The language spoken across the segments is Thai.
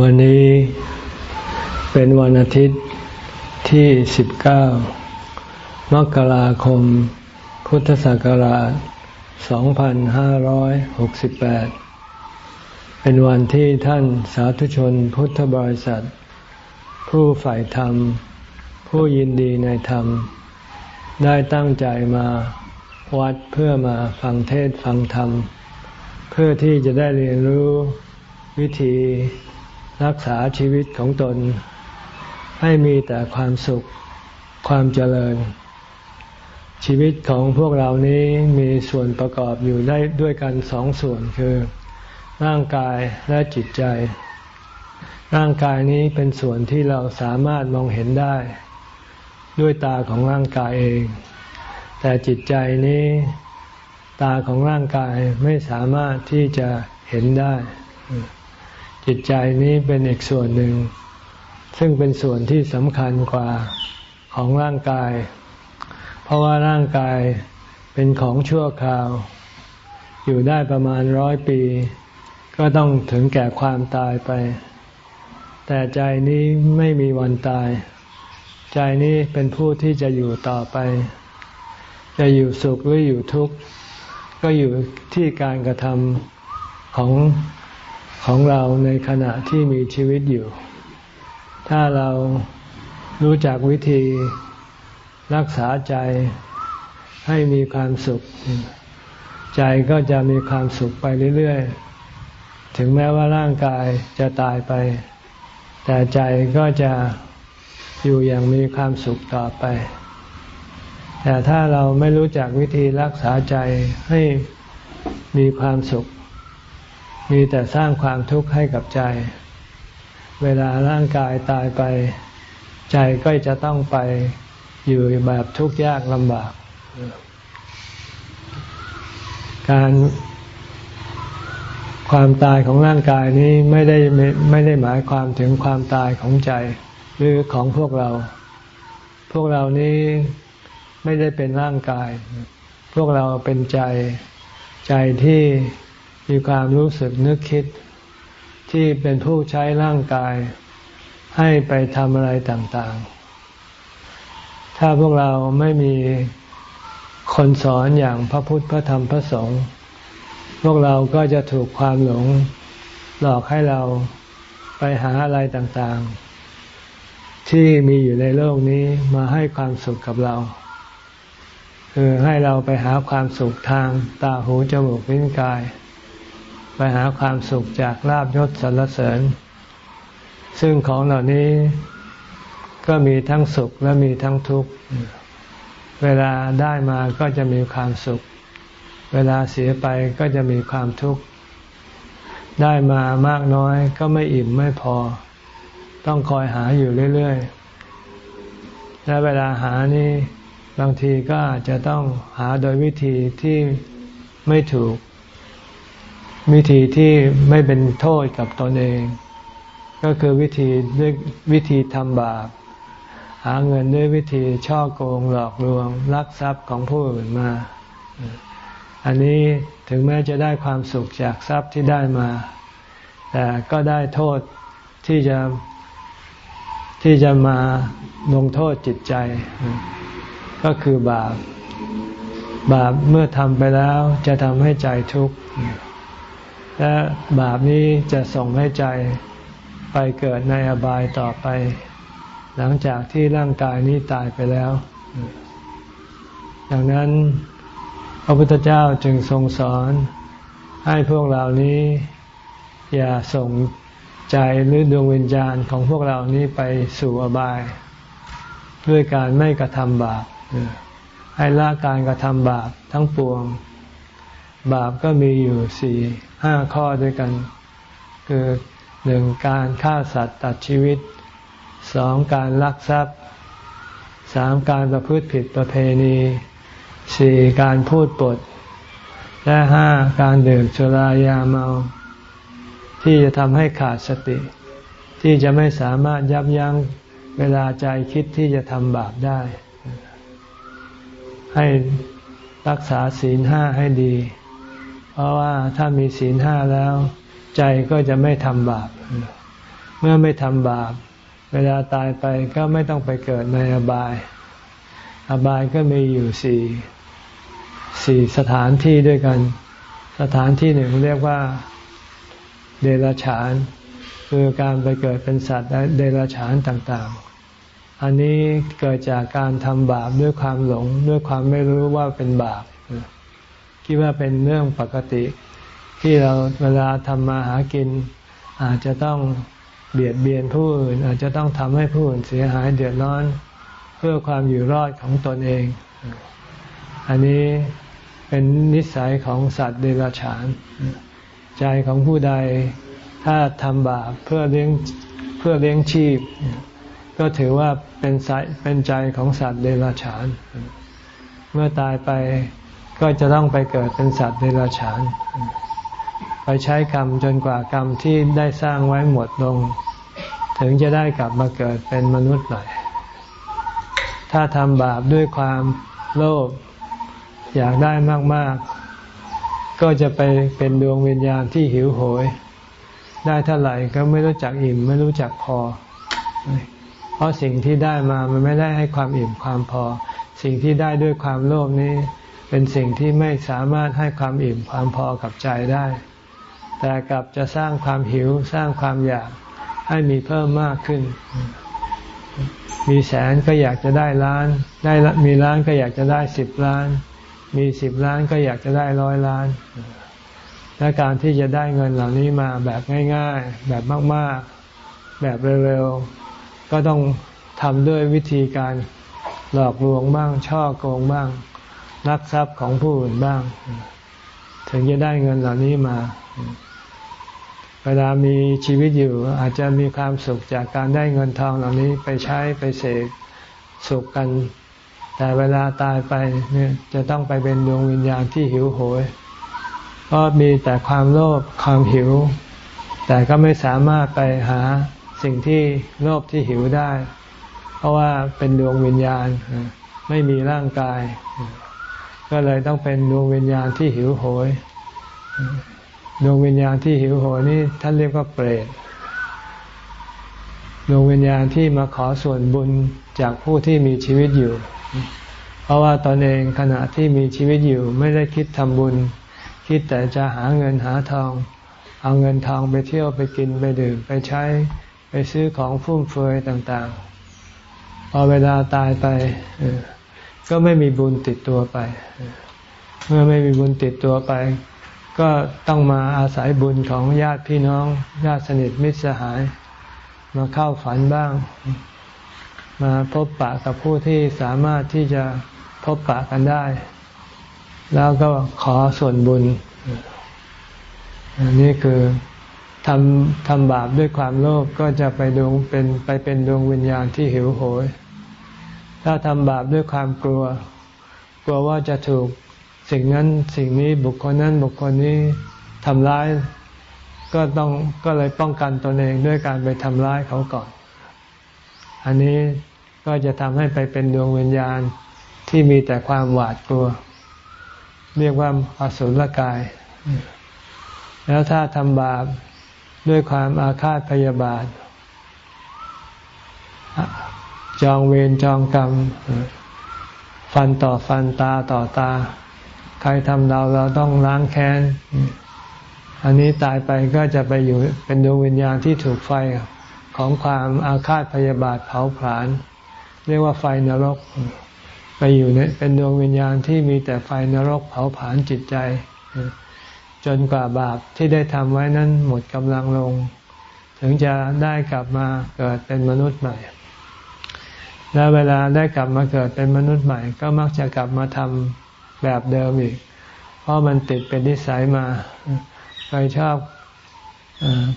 วันนี้เป็นวันอาทิตย์ที่ 19 มกราคม พุทธศักราช 2568 เป็นวันที่ท่านสาธุชนพุทธบริษัท ผู้ฝ่ายธรรม ผู้ยินดีในธรรม ได้ตั้งใจมาวัดเพื่อมาฟังเทศฟังธรรม เพื่อที่จะได้เรียนรู้วิธี รักษาชีวิตของตน ให้มีแต่ความสุขความเจริญ ชีวิตของพวกเรานี้มีส่วนประกอบอยู่ได้ด้วยกันสองส่วนคือ ร่างกายและจิตใจ ร่างกายนี้เป็นส่วนที่เราสามารถมองเห็นได้ ด้วยตาของร่างกายเอง แต่จิตใจนี้ตาของร่างกายไม่สามารถที่จะเห็นได้ จิตใจนี้เป็นอีกส่วนหนึ่ง ซึ่งเป็นส่วนที่สำคัญกว่าของร่างกาย เพราะว่าร่างกายเป็นของชั่วคราว อยู่ได้ประมาณร้อยปี ก็ต้องถึงแก่ความตายไป แต่ใจนี้ไม่มีวันตาย ใจนี้เป็นผู้ที่จะอยู่ต่อไป จะอยู่สุขหรืออยู่ทุกข์ ก็อยู่ที่การกระทำของ ของเราในขณะที่มีชีวิตอยู่ ถ้าเรารู้จักวิธีรักษาใจให้มีความสุข ใจก็จะมีความสุขไปเรื่อยๆ ถึงแม้ว่าร่างกายจะตายไป แต่ใจก็จะอยู่อย่างมีความสุขต่อไป แต่ถ้าเราไม่รู้จักวิธีรักษาใจให้มีความสุข มีแต่สร้างความทุกข์ให้กับใจ เวลาร่างกายตายไป ใจก็จะต้องไปอยู่แบบทุกข์ยากลำบาก การความตายของร่างกายนี้ไม่ได้ไม่ไม่ได้หมายความถึงความตายของใจหรือของพวกเรา พวกเรานี้ไม่ได้เป็นร่างกาย พวกเราเป็นใจใจที่ มีความรู้สึกนึกคิดที่เป็นผู้ใช้ร่างกาย ให้ไปทำอะไรต่างๆ ถ้าพวกเราไม่มีคนสอนอย่างพระพุทธพระธรรมพระสงฆ์พวกเราก็จะถูกความหลงหลอกให้เราไปหาอะไรต่างๆ ที่มีอยู่ในโลกนี้มาให้ความสุขกับเรา คือให้เราไปหาความสุขทางตาหูจมูกลิ้นกาย ไปหาความสุขจากลาบยศสรรเสริญ ซึ่งของเหล่านี้ก็มีทั้งสุขและมีทั้งทุกข์ เวลาได้มาก็จะมีความสุข เวลาเสียไปก็จะมีความทุกข์ ได้มามากน้อยก็ไม่อิ่มไม่พอ ต้องคอยหาอยู่เรื่อยๆ และเวลาหานี่บางทีก็อาจจะต้องหาโดยวิธีที่ไม่ถูก วิธีที่ไม่เป็นโทษกับตนเอง ก็คือวิธีด้วยวิธีทำบาป หาเงินด้วยวิธีช่อโกงหลอกลวงลักทรัพย์ของผู้อื่นมา อันนี้ถึงแม้จะได้ความสุขจากทรัพย์ที่ได้มา แต่ก็ได้โทษที่จะที่จะมาลงโทษจิตใจ ก็คือบาป บาปเมื่อทำไปแล้วจะทำให้ใจทุกข์ และบาปนี้จะส่งให้ใจไปเกิดในอบายต่อไป หลังจากที่ร่างกายนี้ตายไปแล้ว ดังนั้นพระพุทธเจ้าจึงทรงสอนให้พวกเรานี้ อย่าส่งใจหรือดวงวิญญาณของพวกเรานี้ไปสู่อบาย ด้วยการไม่กระทำบาปให้ละการกระทำบาปทั้งปวง บาปก็มีอยู่สี่ห้าข้อด้วยกัน คือหนึ่งการฆ่าสัตว์ตัดชีวิตสองการลักทรัพย์สามการประพฤติผิดประเพณีสี่การพูดปด และห้าการดื่มสุรายาเมา ที่จะทำให้ขาดสติ ที่จะไม่สามารถยับยั้งเวลาใจคิดที่จะทำบาปได้ ให้รักษาศีลห้าให้ดี ราะว่าถ้ามีศีลห้าแล้ว ใจก็จะไม่ทำบาป เมื่อไม่ทำบาป เวลาตายไปก็ไม่ต้องไปเกิดในอบาย อบายก็มีอยู่สี่สี่สถานที่ด้วยกัน สถานที่หนึ่งเรียกว่าเดรัจฉาน คือการไปเกิดเป็นสัตว์เดรัจฉานต่างๆ อันนี้เกิดจากการทำบาปด้วยความหลงด้วยความไม่รู้ว่าเป็นบาป คิดว่าเป็นเรื่องปกติ ที่เราเวลาทำมาหากิน อาจจะต้องเบียดเบียนผู้อื่น อาจจะต้องทำให้ผู้อื่นเสียหายเดือดร้อน เพื่อความอยู่รอดของตนเอง อันนี้เป็นนิสัยของสัตว์เดรัจฉาน ใจของผู้ใดถ้าทำบาปเพื่อเลี้ยงเพื่อเลี้ยงชีพ ก็ถือว่าเป็นสเป็นใจของสัตว์เดรัจฉาน เมื่อตายไป ก็จะต้องไปเกิดเป็นสัตว์เดรัจฉาน ไปใช้กรรมจนกว่ากรรมที่ได้สร้างไว้หมดลง ถึงจะได้กลับมาเกิดเป็นมนุษย์ใหม่ ถ้าทำบาปด้วยความโลภอยากได้มาก ๆ ก็จะไปเป็นดวงวิญญาณที่หิวโหย ได้เท่าไหร่ก็ไม่รู้จักอิ่ม ไม่รู้จักพอ เพราะสิ่งที่ได้มามันไม่ได้ให้ความอิ่มความพอ สิ่งที่ได้ด้วยความโลภนี้ เป็นสิ่งที่ไม่สามารถให้ความอิ่มความพอกับใจได้ แต่กลับจะสร้างความหิวสร้างความอยากให้มีเพิ่มมากขึ้น มีแสนก็อยากจะได้ล้าน ได้มีล้านก็อยากจะได้สิบล้าน มีสิบล้านก็อยากจะได้ร้อยล้าน และการที่จะได้เงินเหล่านี้มาแบบง่าย ๆ แบบมาก ๆ แบบเร็วๆ ก็ต้องทำด้วยวิธีการหลอกลวงบ้างช่อโกงบ้าง ลักทรัพย์ของผู้อื่นบ้าง ถึงจะได้เงินเหล่านี้มา เวลามีชีวิตอยู่ อาจจะมีความสุขจากการได้เงินทองเหล่านี้ไปใช้ไปเสกสุขกัน แต่เวลาตายไปเนี่ยจะต้องไปเป็นดวงวิญญาณที่หิวโหยเพราะมีแต่ความโลภความหิว แต่ก็ไม่สามารถไปหาสิ่งที่โลภที่หิวได้ เพราะว่าเป็นดวงวิญญาณไม่มีร่างกาย ก็เลยต้องเป็นดวงวิญญาณที่หิวโหยดวงวิญญาณที่หิวโหยนี่ท่านเรียกว่าเปรตดวงวิญญาณที่มาขอส่วนบุญจากผู้ที่มีชีวิตอยู่ เพราะว่าตอนเองขณะที่มีชีวิตอยู่ไม่ได้คิดทำบุญ คิดแต่จะหาเงินหาทอง เอาเงินทองไปเที่ยวไปกินไปดื่มไปใช้ไปซื้อของฟุ่มเฟือยต่าง ๆ พอเวลาตายไป ก็ไม่มีบุญติดตัวไป เมื่อไม่มีบุญติดตัวไป ก็ต้องมาอาศัยบุญของญาติพี่น้อง ญาติสนิทมิตรสหาย มาเข้าฝันบ้าง มาพบปะกับผู้ที่สามารถที่จะพบปะกันได้ แล้วก็ขอส่วนบุญอันนี้คือทำทำบาปด้วยความโลภกก็จะไปดวงเป็นไปเป็นดวงวิญญาณที่หิวโหย ถ้าทำบาปด้วยความกลัว กลัวว่าจะถูกสิ่งนั้นสิ่งนี้บุคคลนั้นบุคคลนี้ทำร้าย ก็ต้องก็เลยป้องกันตนเองด้วยการไปทำร้ายเขาก่อน อันนี้ก็จะทำให้ไปเป็นดวงวิญญาณที่มีแต่ความหวาดกลัว เรียกว่าอสุรกาย แล้วถ้าทำบาปด้วยความอาฆาตพยาบาท จองเวรจองกรรม ฟันต่อฟันตาต่อตา ใครทำเราเราต้องล้างแค้น อันนี้ตายไปก็จะไปอยู่เป็นดวงวิญญาณที่ถูกไฟของความอาฆาตพยาบาทเผาผลาญ เรียกว่าไฟนรก ไปอยู่ในเป็นดวงวิญญาณที่มีแต่ไฟนรกเผาผลาญจิตใจ จนกว่าบาปที่ได้ทำไว้นั้นหมดกำลังลง ถึงจะได้กลับมาเกิดเป็นมนุษย์ใหม่ และเวลาได้กลับมาเกิดเป็นมนุษย์ใหม่ ก็มักจะกลับมาทำแบบเดิมอีก เพราะมันติดเป็นนิสัยมาใครชอบ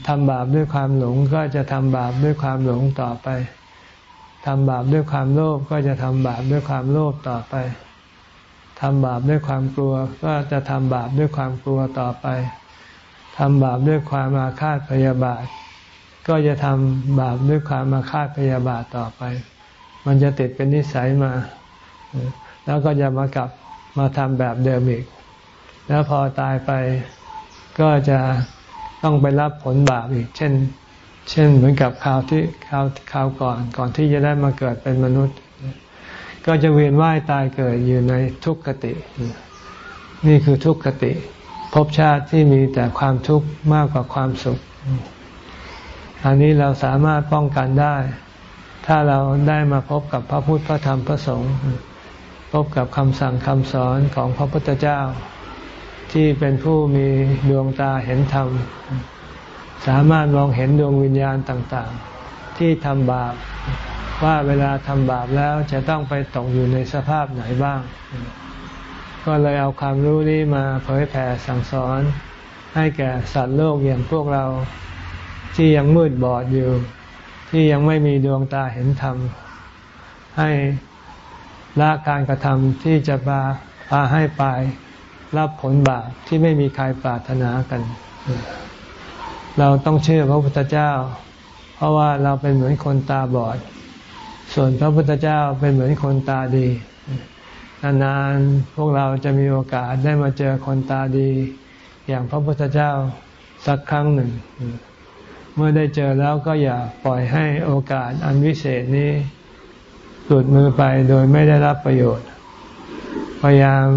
ทำบาปด้วยความหลง ก็จะทำบาปด้วยความหลงต่อไปทำบาปด้วยความโลภก็จะทำบาปด้วยความโลภต่อไปทำบาปด้วยความกลัว ก็จะทำบาปด้วยความกลัวต่อไปทำบาปด้วยความอาฆาตพยาบาท ก็จะทำบาปด้วยความอาฆาตพยาบาทต่อไป มันจะติดเป็นนิสัยมา แล้วก็จะมากลับมาทำแบบเดิมอีก แล้วพอตายไปก็จะต้องไปรับผลบาปอีก เช่น เช่นเหมือนกับคราวที่คราวคราวก่อน ก่อนที่จะได้มาเกิดเป็นมนุษย์ ก็จะเวียนว่ายตายเกิดอยู่ในทุกขติ นี่คือทุกขติภพชาติที่มีแต่ความทุกข์มากกว่าความสุข อันนี้เราสามารถป้องกันได้ ถ้าเราได้มาพบกับพระพุทธพระธรรมพระสงฆ์พบกับคำสั่งคำสอนของพระพุทธเจ้า ที่เป็นผู้มีดวงตาเห็นธรรม สามารถมองเห็นดวงวิญญาณต่างๆ ที่ทำบาปว่าเวลาทำบาปแล้วจะต้องไปตกอยู่ในสภาพไหนบ้าง ก็เลยเอาความรู้นี้มาเผยแผ่สั่งสอน ให้แก่สัตว์โลกอย่างพวกเราที่ยังมืดบอดอยู่ ที่ยังไม่มีดวงตาเห็นธรรม ให้ละการกระทำที่จะพาพาให้ไปรับผลบาปที่ไม่มีใครปรารถนากัน เราต้องเชื่อพระพุทธเจ้า เพราะว่าเราเป็นเหมือนคนตาบอด ส่วนพระพุทธเจ้าเป็นเหมือนคนตาดี นานๆพวกเราจะมีโอกาสได้มาเจอคนตาดี อย่างพระพุทธเจ้าสักครั้งหนึ่ง เมื่อได้เจอแล้วก็อย่าปล่อยให้โอกาสอันวิเศษนี้หลุดมือไปโดยไม่ได้รับประโยชน์ พยายาม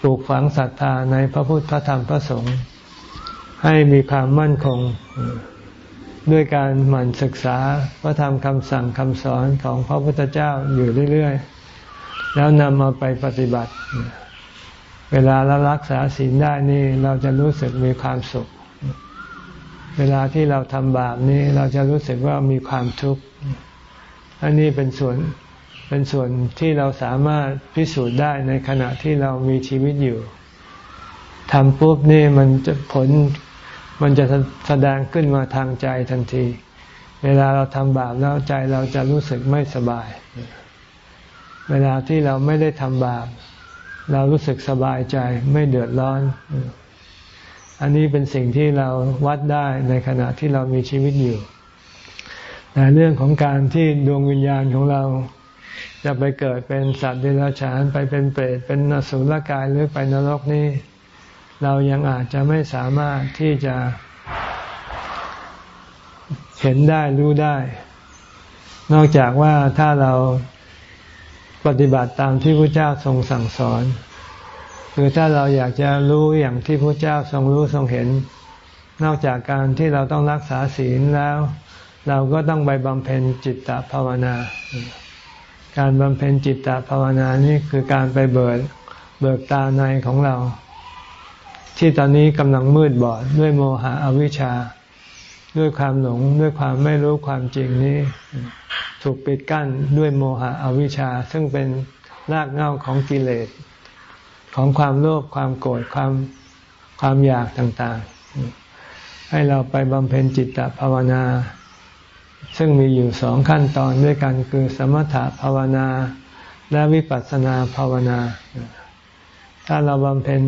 ปลูกฝังศรัทธาในพระพุทธพระธรรมพระสงฆ์ให้มีความมั่นคงด้วยการหมั่นศึกษาพระธรรมคำสั่งคำสอนของพระพุทธเจ้าอยู่เรื่อยๆ แล้วนำมาไปปฏิบัติ เวลาเรารักษาศีลได้นี่เราจะรู้สึกมีความสุข เวลาที่เราทำบาปนี้เราจะรู้สึกว่ามีความทุกข์อันนี้เป็นส่วนเป็นส่วนที่เราสามารถพิสูจน์ได้ในขณะที่เรามีชีวิตอยู่ทำปุ๊บนี่มันจะผลมันจะแสดงขึ้นมาทางใจทันที เวลาเราทำบาปแล้วใจเราจะรู้สึกไม่สบาย เวลาที่เราไม่ได้ทำบาป เรารู้สึกสบายใจไม่เดือดร้อน อันนี้เป็นสิ่งที่เราวัดได้ในขณะที่เรามีชีวิตอยู่แต่เรื่องของการที่ดวงวิญญาณของเรา จะไปเกิดเป็นสัตว์เดรัจฉานไปเป็นเปรตเป็นนสุลกายหรือไปนรกนี่เรายังอาจจะไม่สามารถที่จะเห็นได้รู้ได้ นอกจากว่าถ้าเราปฏิบัติตามที่พระเจ้าทรงสั่งสอน คือถ้าเราอยากจะรู้อย่างที่พระเจ้าทรงรู้ทรงเห็น นอกจากการที่เราต้องรักษาศีลแล้ว เราก็ต้องไปบำเพ็ญจิตตภาวนา การบำเพ็ญจิตตภาวนานี่คือการไปเบิกเบิกตาในของเรา ที่ตอนนี้กำลังมืดบอดด้วยโมหะอวิชชา ด้วยความหลงด้วยความไม่รู้ความจริงนี้ ถูกปิดกั้นด้วยโมหะอวิชชา ซึ่งเป็นรากเหง้าของกิเลส ของความโลภความโกรธความความอยากต่างๆ ให้เราไปบำเพ็ญจิตตภาวนา ซึ่งมีอยู่สองขั้นตอนด้วยกันคือสมถภาวนาและวิปัสสนาภาวนา ถ้าเราบำเพ็ญ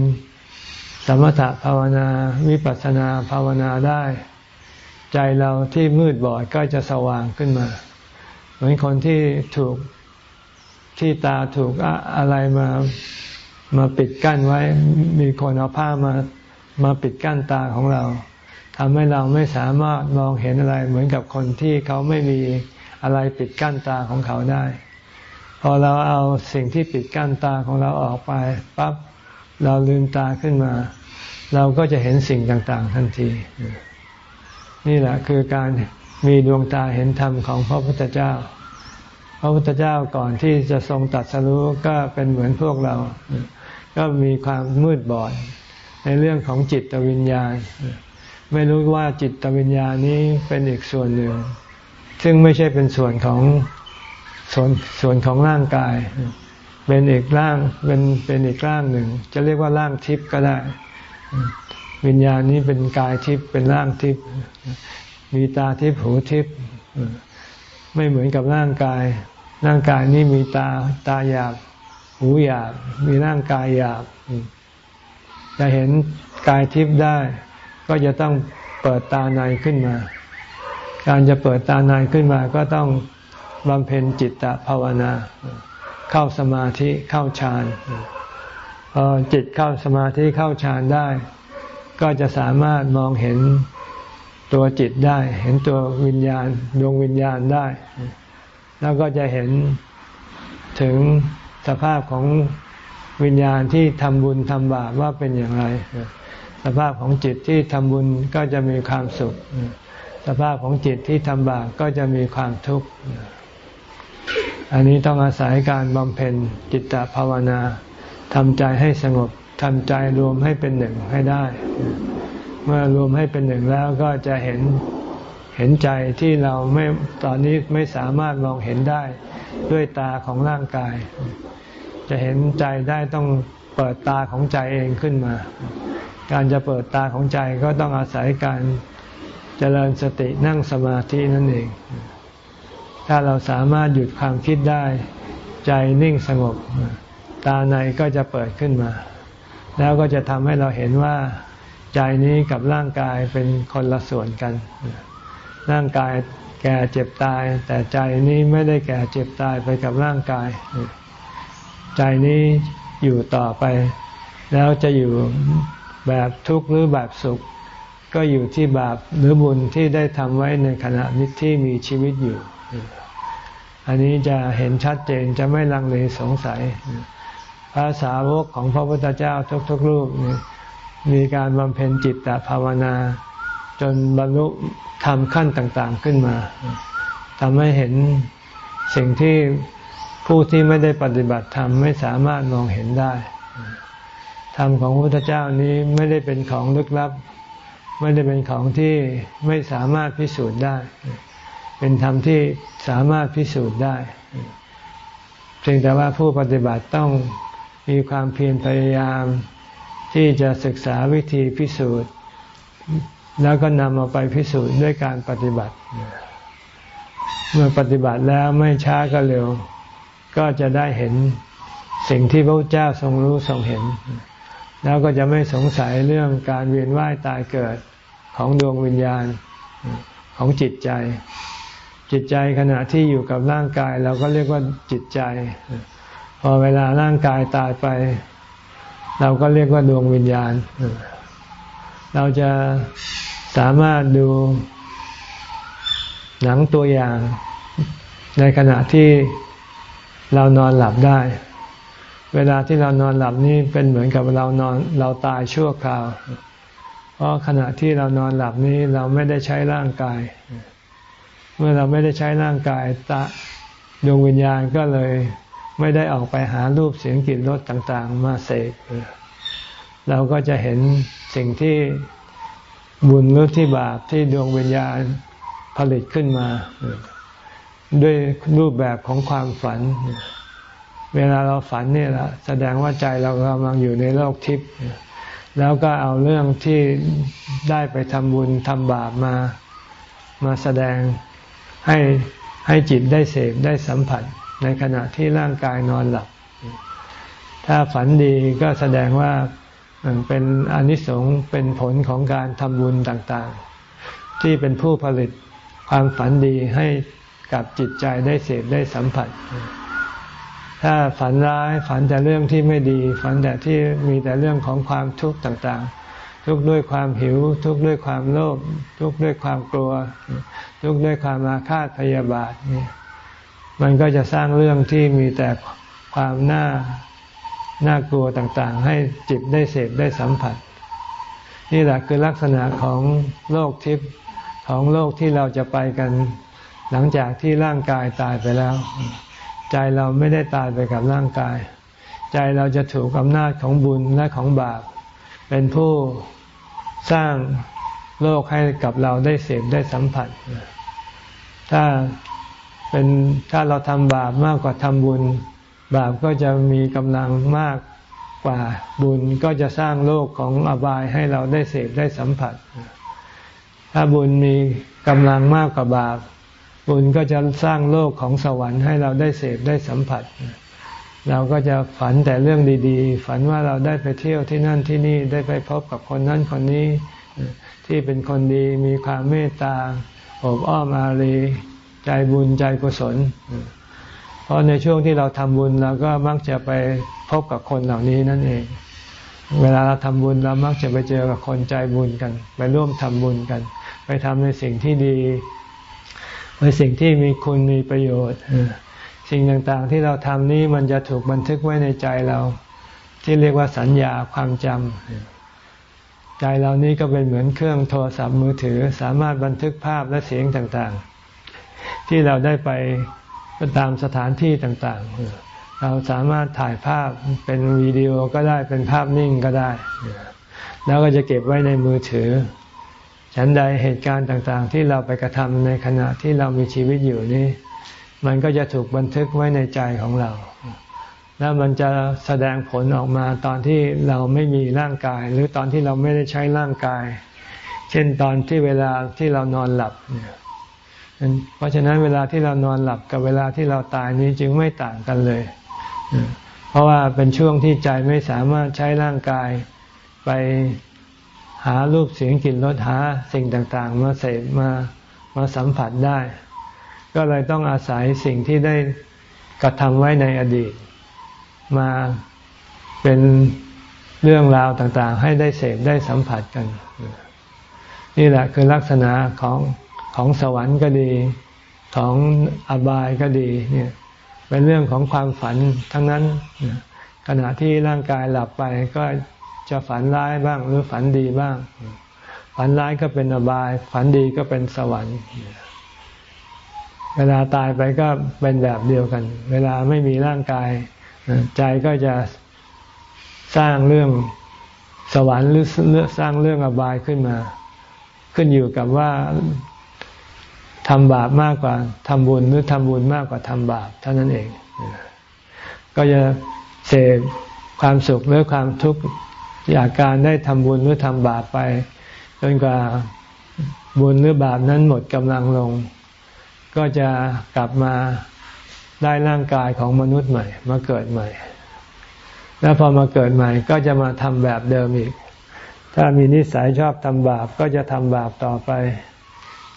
สมถภาวนาวิปัสสนาภาวนาได้ ใจเราที่มืดบอดก็จะสว่างขึ้นมา เหมือนคนที่ถูกที่ตาถูกอะไรมา มาปิดกั้นไว้ มีคนเอาผ้ามามาปิดกั้นตาของเราทำให้เราไม่สามารถมองเห็นอะไรเหมือนกับคนที่เขาไม่มีอะไรปิดกั้นตาของเขาได้ พอเราเอาสิ่งที่ปิดกั้นตาของเราออกไปปั๊บเราลืมตาขึ้นมา เราก็จะเห็นสิ่งต่างๆ ทันที นี่แหละคือการมีดวงตาเห็นธรรมของพระพุทธเจ้า พระพุทธเจ้าก่อนที่จะทรงตัดสรู้ก็เป็นเหมือนพวกเรา ก็มีความมืดบอดในเรื่องของจิตวิญญาณ ไม่รู้ว่าจิตวิญญาณนี้เป็นอีกส่วนหนึ่ง ซึ่งไม่ใช่เป็นส่วนของส่วนส่วนของร่างกาย เป็นอีกร่างเป็นเป็นอีกร่างหนึ่ง จะเรียกว่าร่างทิพย์ก็ได้ วิญญาณนี้เป็นกายทิพย์เป็นร่างทิพย์มีตาทิพย์หูทิพย์ไม่เหมือนกับร่างกาย ร่างกายนี้มีตาตาหยาบ หูหยาบ มีร่างกายหยาบ จะเห็นกายทิพย์ได้ ก็จะต้องเปิดตาในขึ้นมา การจะเปิดตาในขึ้นมาก็ต้องบำเพ็ญจิตตภาวนา เข้าสมาธิเข้าฌานพอจิตเข้าสมาธิเข้าฌานได้ ก็จะสามารถมองเห็นตัวจิตได้ เห็นตัววิญญาณดวงวิญญาณได้ แล้วก็จะเห็นถึง สภาพของวิญญาณที่ทำบุญทำบาปว่าเป็นอย่างไร สภาพของจิตที่ทำบุญก็จะมีความสุข สภาพของจิตที่ทำบาปก็จะมีความทุกข์ อันนี้ต้องอาศัยการบำเพ็ญจิตตภาวนาทำใจให้สงบทำใจรวมให้เป็นหนึ่งให้ได้ เมื่อรวมให้เป็นหนึ่งแล้วก็จะเห็น เห็นใจที่เราไม่ตอนนี้ไม่สามารถมองเห็นได้ด้วยตาของร่างกาย จะเห็นใจได้ต้องเปิดตาของใจเองขึ้นมา การจะเปิดตาของใจก็ต้องอาศัยการเจริญสตินั่งสมาธินั่นเอง ถ้าเราสามารถหยุดความคิดได้ ใจนิ่งสงบ ตาในก็จะเปิดขึ้นมา แล้วก็จะทำให้เราเห็นว่าใจนี้กับร่างกายเป็นคนละส่วนกัน ร่างกายแก่เจ็บตาย แต่ใจนี้ไม่ได้แก่เจ็บตายไปกับร่างกาย ใจนี้อยู่ต่อไป แล้วจะอยู่แบบทุกข์หรือแบบสุข ก็อยู่ที่บาปหรือบุญที่ได้ทำไว้ในขณะนี้ที่มีชีวิตอยู่ อันนี้จะเห็นชัดเจนจะไม่ลังเลสงสัยพระสาวกของพระพุทธเจ้าทุกๆรูป มีการบำเพ็ญจิตตภาวนา จนบรรลุธรรมขั้นต่างๆขึ้นมาทำให้เห็นสิ่งที่ผู้ที่ไม่ได้ปฏิบัติธรรมไม่สามารถมองเห็นได้ ธรรมของพระพุทธเจ้านี้ไม่ได้เป็นของลึกลับ ไม่ได้เป็นของที่ไม่สามารถพิสูจน์ได้ เป็นธรรมที่สามารถพิสูจน์ได้เพียงแต่ว่าผู้ปฏิบัติต้องมีความเพียรพยายามที่จะศึกษาวิธีพิสูจน์ แล้วก็นำเอาไปพิสูจน์ด้วยการปฏิบัติ เมื่อปฏิบัติแล้วไม่ช้าก็เร็ว ก็จะได้เห็นสิ่งที่พระเจ้าทรงรู้ทรงเห็น แล้วก็จะไม่สงสัยเรื่องการเวียนว่ายตายเกิดของดวงวิญญาณของจิตใจ จิตใจขณะที่อยู่กับร่างกายเราก็เรียกว่าจิตใจ พอเวลาร่างกายตายไป เราก็เรียกว่าดวงวิญญาณ เราจะ สามารถดูหนังตัวอย่าง ในขณะที่เรานอนหลับได้ เวลาที่เรานอนหลับนี่เป็นเหมือนกับเรานอนเราตายชั่วคราว เพราะขณะที่เรานอนหลับนี้เราไม่ได้ใช้ร่างกาย เมื่อเราไม่ได้ใช้ร่างกายตาดวงวิญญาณก็เลยไม่ได้ออกไปหารูปเสียงกลิ่นรสต่าง ๆ มาเสกเราก็จะเห็นสิ่งที่ บุญหรือที่บาปที่ดวงวิญญาณผลิตขึ้นมา ด้วยรูปแบบของความฝัน เวลาเราฝันนี่แหละแสดงว่าใจเรากำลังอยู่ในโลกทิพย์แล้วก็เอาเรื่องที่ได้ไปทำบุญทำบาปมา มาแสดงให้ให้จิตได้เสพได้สัมผัสในขณะที่ร่างกายนอนหลับ ถ้าฝันดีก็แสดงว่า เป็นอนิสงส์เป็นผลของการทำบุญต่างๆ ที่เป็นผู้ผลิตความฝันดีให้กับจิตใจได้เสพได้สัมผัส ถ้าฝันร้ายฝันแต่เรื่องที่ไม่ดี ฝันแต่ที่มีแต่เรื่องของความทุกข์ต่างๆ ทุกข์ด้วยความหิว ทุกข์ด้วยความโลภทุกข์ด้วยความกลัว ทุกข์ด้วยความอาฆาตพยาบาทนี่มันก็จะสร้างเรื่องที่มีแต่ความน่า น่ากลัวต่างๆ ให้จิตได้เสพได้สัมผัส นี่แหละคือลักษณะของโลกทิพย์ของโลกที่เราจะไปกัน หลังจากที่ร่างกายตายไปแล้ว ใจเราไม่ได้ตายไปกับร่างกาย ใจเราจะถูกอำนาจของบุญและของบาป เป็นผู้สร้างโลกให้กับเราได้เสพได้สัมผัส ถ้าเป็นถ้าเราทำบาปมากกว่าทำบุญ บาปก็จะมีกำลังมากกว่าบุญก็จะสร้างโลกของอบายให้เราได้เสพได้สัมผัส ถ้าบุญมีกำลังมากกว่าบาป บุญก็จะสร้างโลกของสวรรค์ให้เราได้เสพได้สัมผัส เราก็จะฝันแต่เรื่องดีๆ ฝันว่าเราได้ไปเที่ยวที่นั่นที่นี่ได้ไปพบกับคนนั้นคนนี้ ที่เป็นคนดีมีความเมตตาอบอ้อมอารี ใจบุญใจกุศล เพราะในช่วงที่เราทำบุญเราก็มักจะไปพบกับคนเหล่านี้นั่นเอง เวลาเราทำบุญเรามักจะไปเจอกับคนใจบุญกัน ไปร่วมทำบุญกัน ไปทำในสิ่งที่ดี ในสิ่งที่มีคุณมีประโยชน์ สิ่งต่างๆที่เราทำนี้มันจะถูกบันทึกไว้ในใจเรา ที่เรียกว่าสัญญาความจำใจเรานี้ก็เป็นเหมือนเครื่องโทรศัพท์มือถือ สามารถบันทึกภาพและเสียงต่างๆ ที่เราได้ไป ตามสถานที่ต่างๆ เราสามารถถ่ายภาพเป็นวิดีโอก็ได้เป็นภาพนิ่งก็ได้ แล้วก็จะเก็บไว้ในมือถือ ฉันใดเหตุการณ์ต่างๆ ที่เราไปกระทำในขณะที่เรามีชีวิตอยู่นี้ มันก็จะถูกบันทึกไว้ในใจของเรา แล้วมันจะแสดงผลออกมาตอนที่เราไม่มีร่างกาย หรือตอนที่เราไม่ได้ใช้ร่างกาย เช่นตอนที่เวลาที่เรานอนหลับเนี่ย เพราะฉะนั้นเวลาที่เรานอนหลับกับเวลาที่เราตายนี้จึงไม่ต่างกันเลย เพราะว่าเป็นช่วงที่ใจไม่สามารถใช้ร่างกายไปหารูปเสียงกลิ่นรสหาสิ่งต่างๆ มาเสพมามาสัมผัสได้ ก็เลยต้องอาศัยสิ่งที่ได้กระทำไว้ในอดีต มาเป็นเรื่องราวต่างๆ ให้ได้เสพได้สัมผัสกัน นี่แหละคือลักษณะของ ของสวรรค์ก็ดี ของอบายก็ดีเนี่ยเป็นเรื่องของความฝันทั้งนั้น ขณะที่ร่างกายหลับไปก็จะฝันร้ายบ้างหรือฝันดีบ้าง ฝันร้ายก็เป็นอบาย ฝันดีก็เป็นสวรรค์ เวลาตายไปก็เป็นแบบเดียวกัน เวลาไม่มีร่างกาย ใจก็จะสร้างเรื่องสวรรค์หรือสร้างเรื่องอบายขึ้นมา ขึ้นอยู่กับว่า ทำบาปมากกว่าทำบุญหรือทำบุญมากกว่าทำบาปเท่านั้นเอง ก็จะเสพความสุขหรือความทุกข์จากการได้ทำบุญหรือทำบาปไปจนกว่าบุญหรือบาปนั้นหมดกำลังลง ก็จะกลับมาได้ร่างกายของมนุษย์ใหม่ มาเกิดใหม่ แล้วพอมาเกิดใหม่ก็จะมาทำแบบเดิมอีก ถ้ามีนิสัยชอบทำบาปก็จะทำบาปต่อไป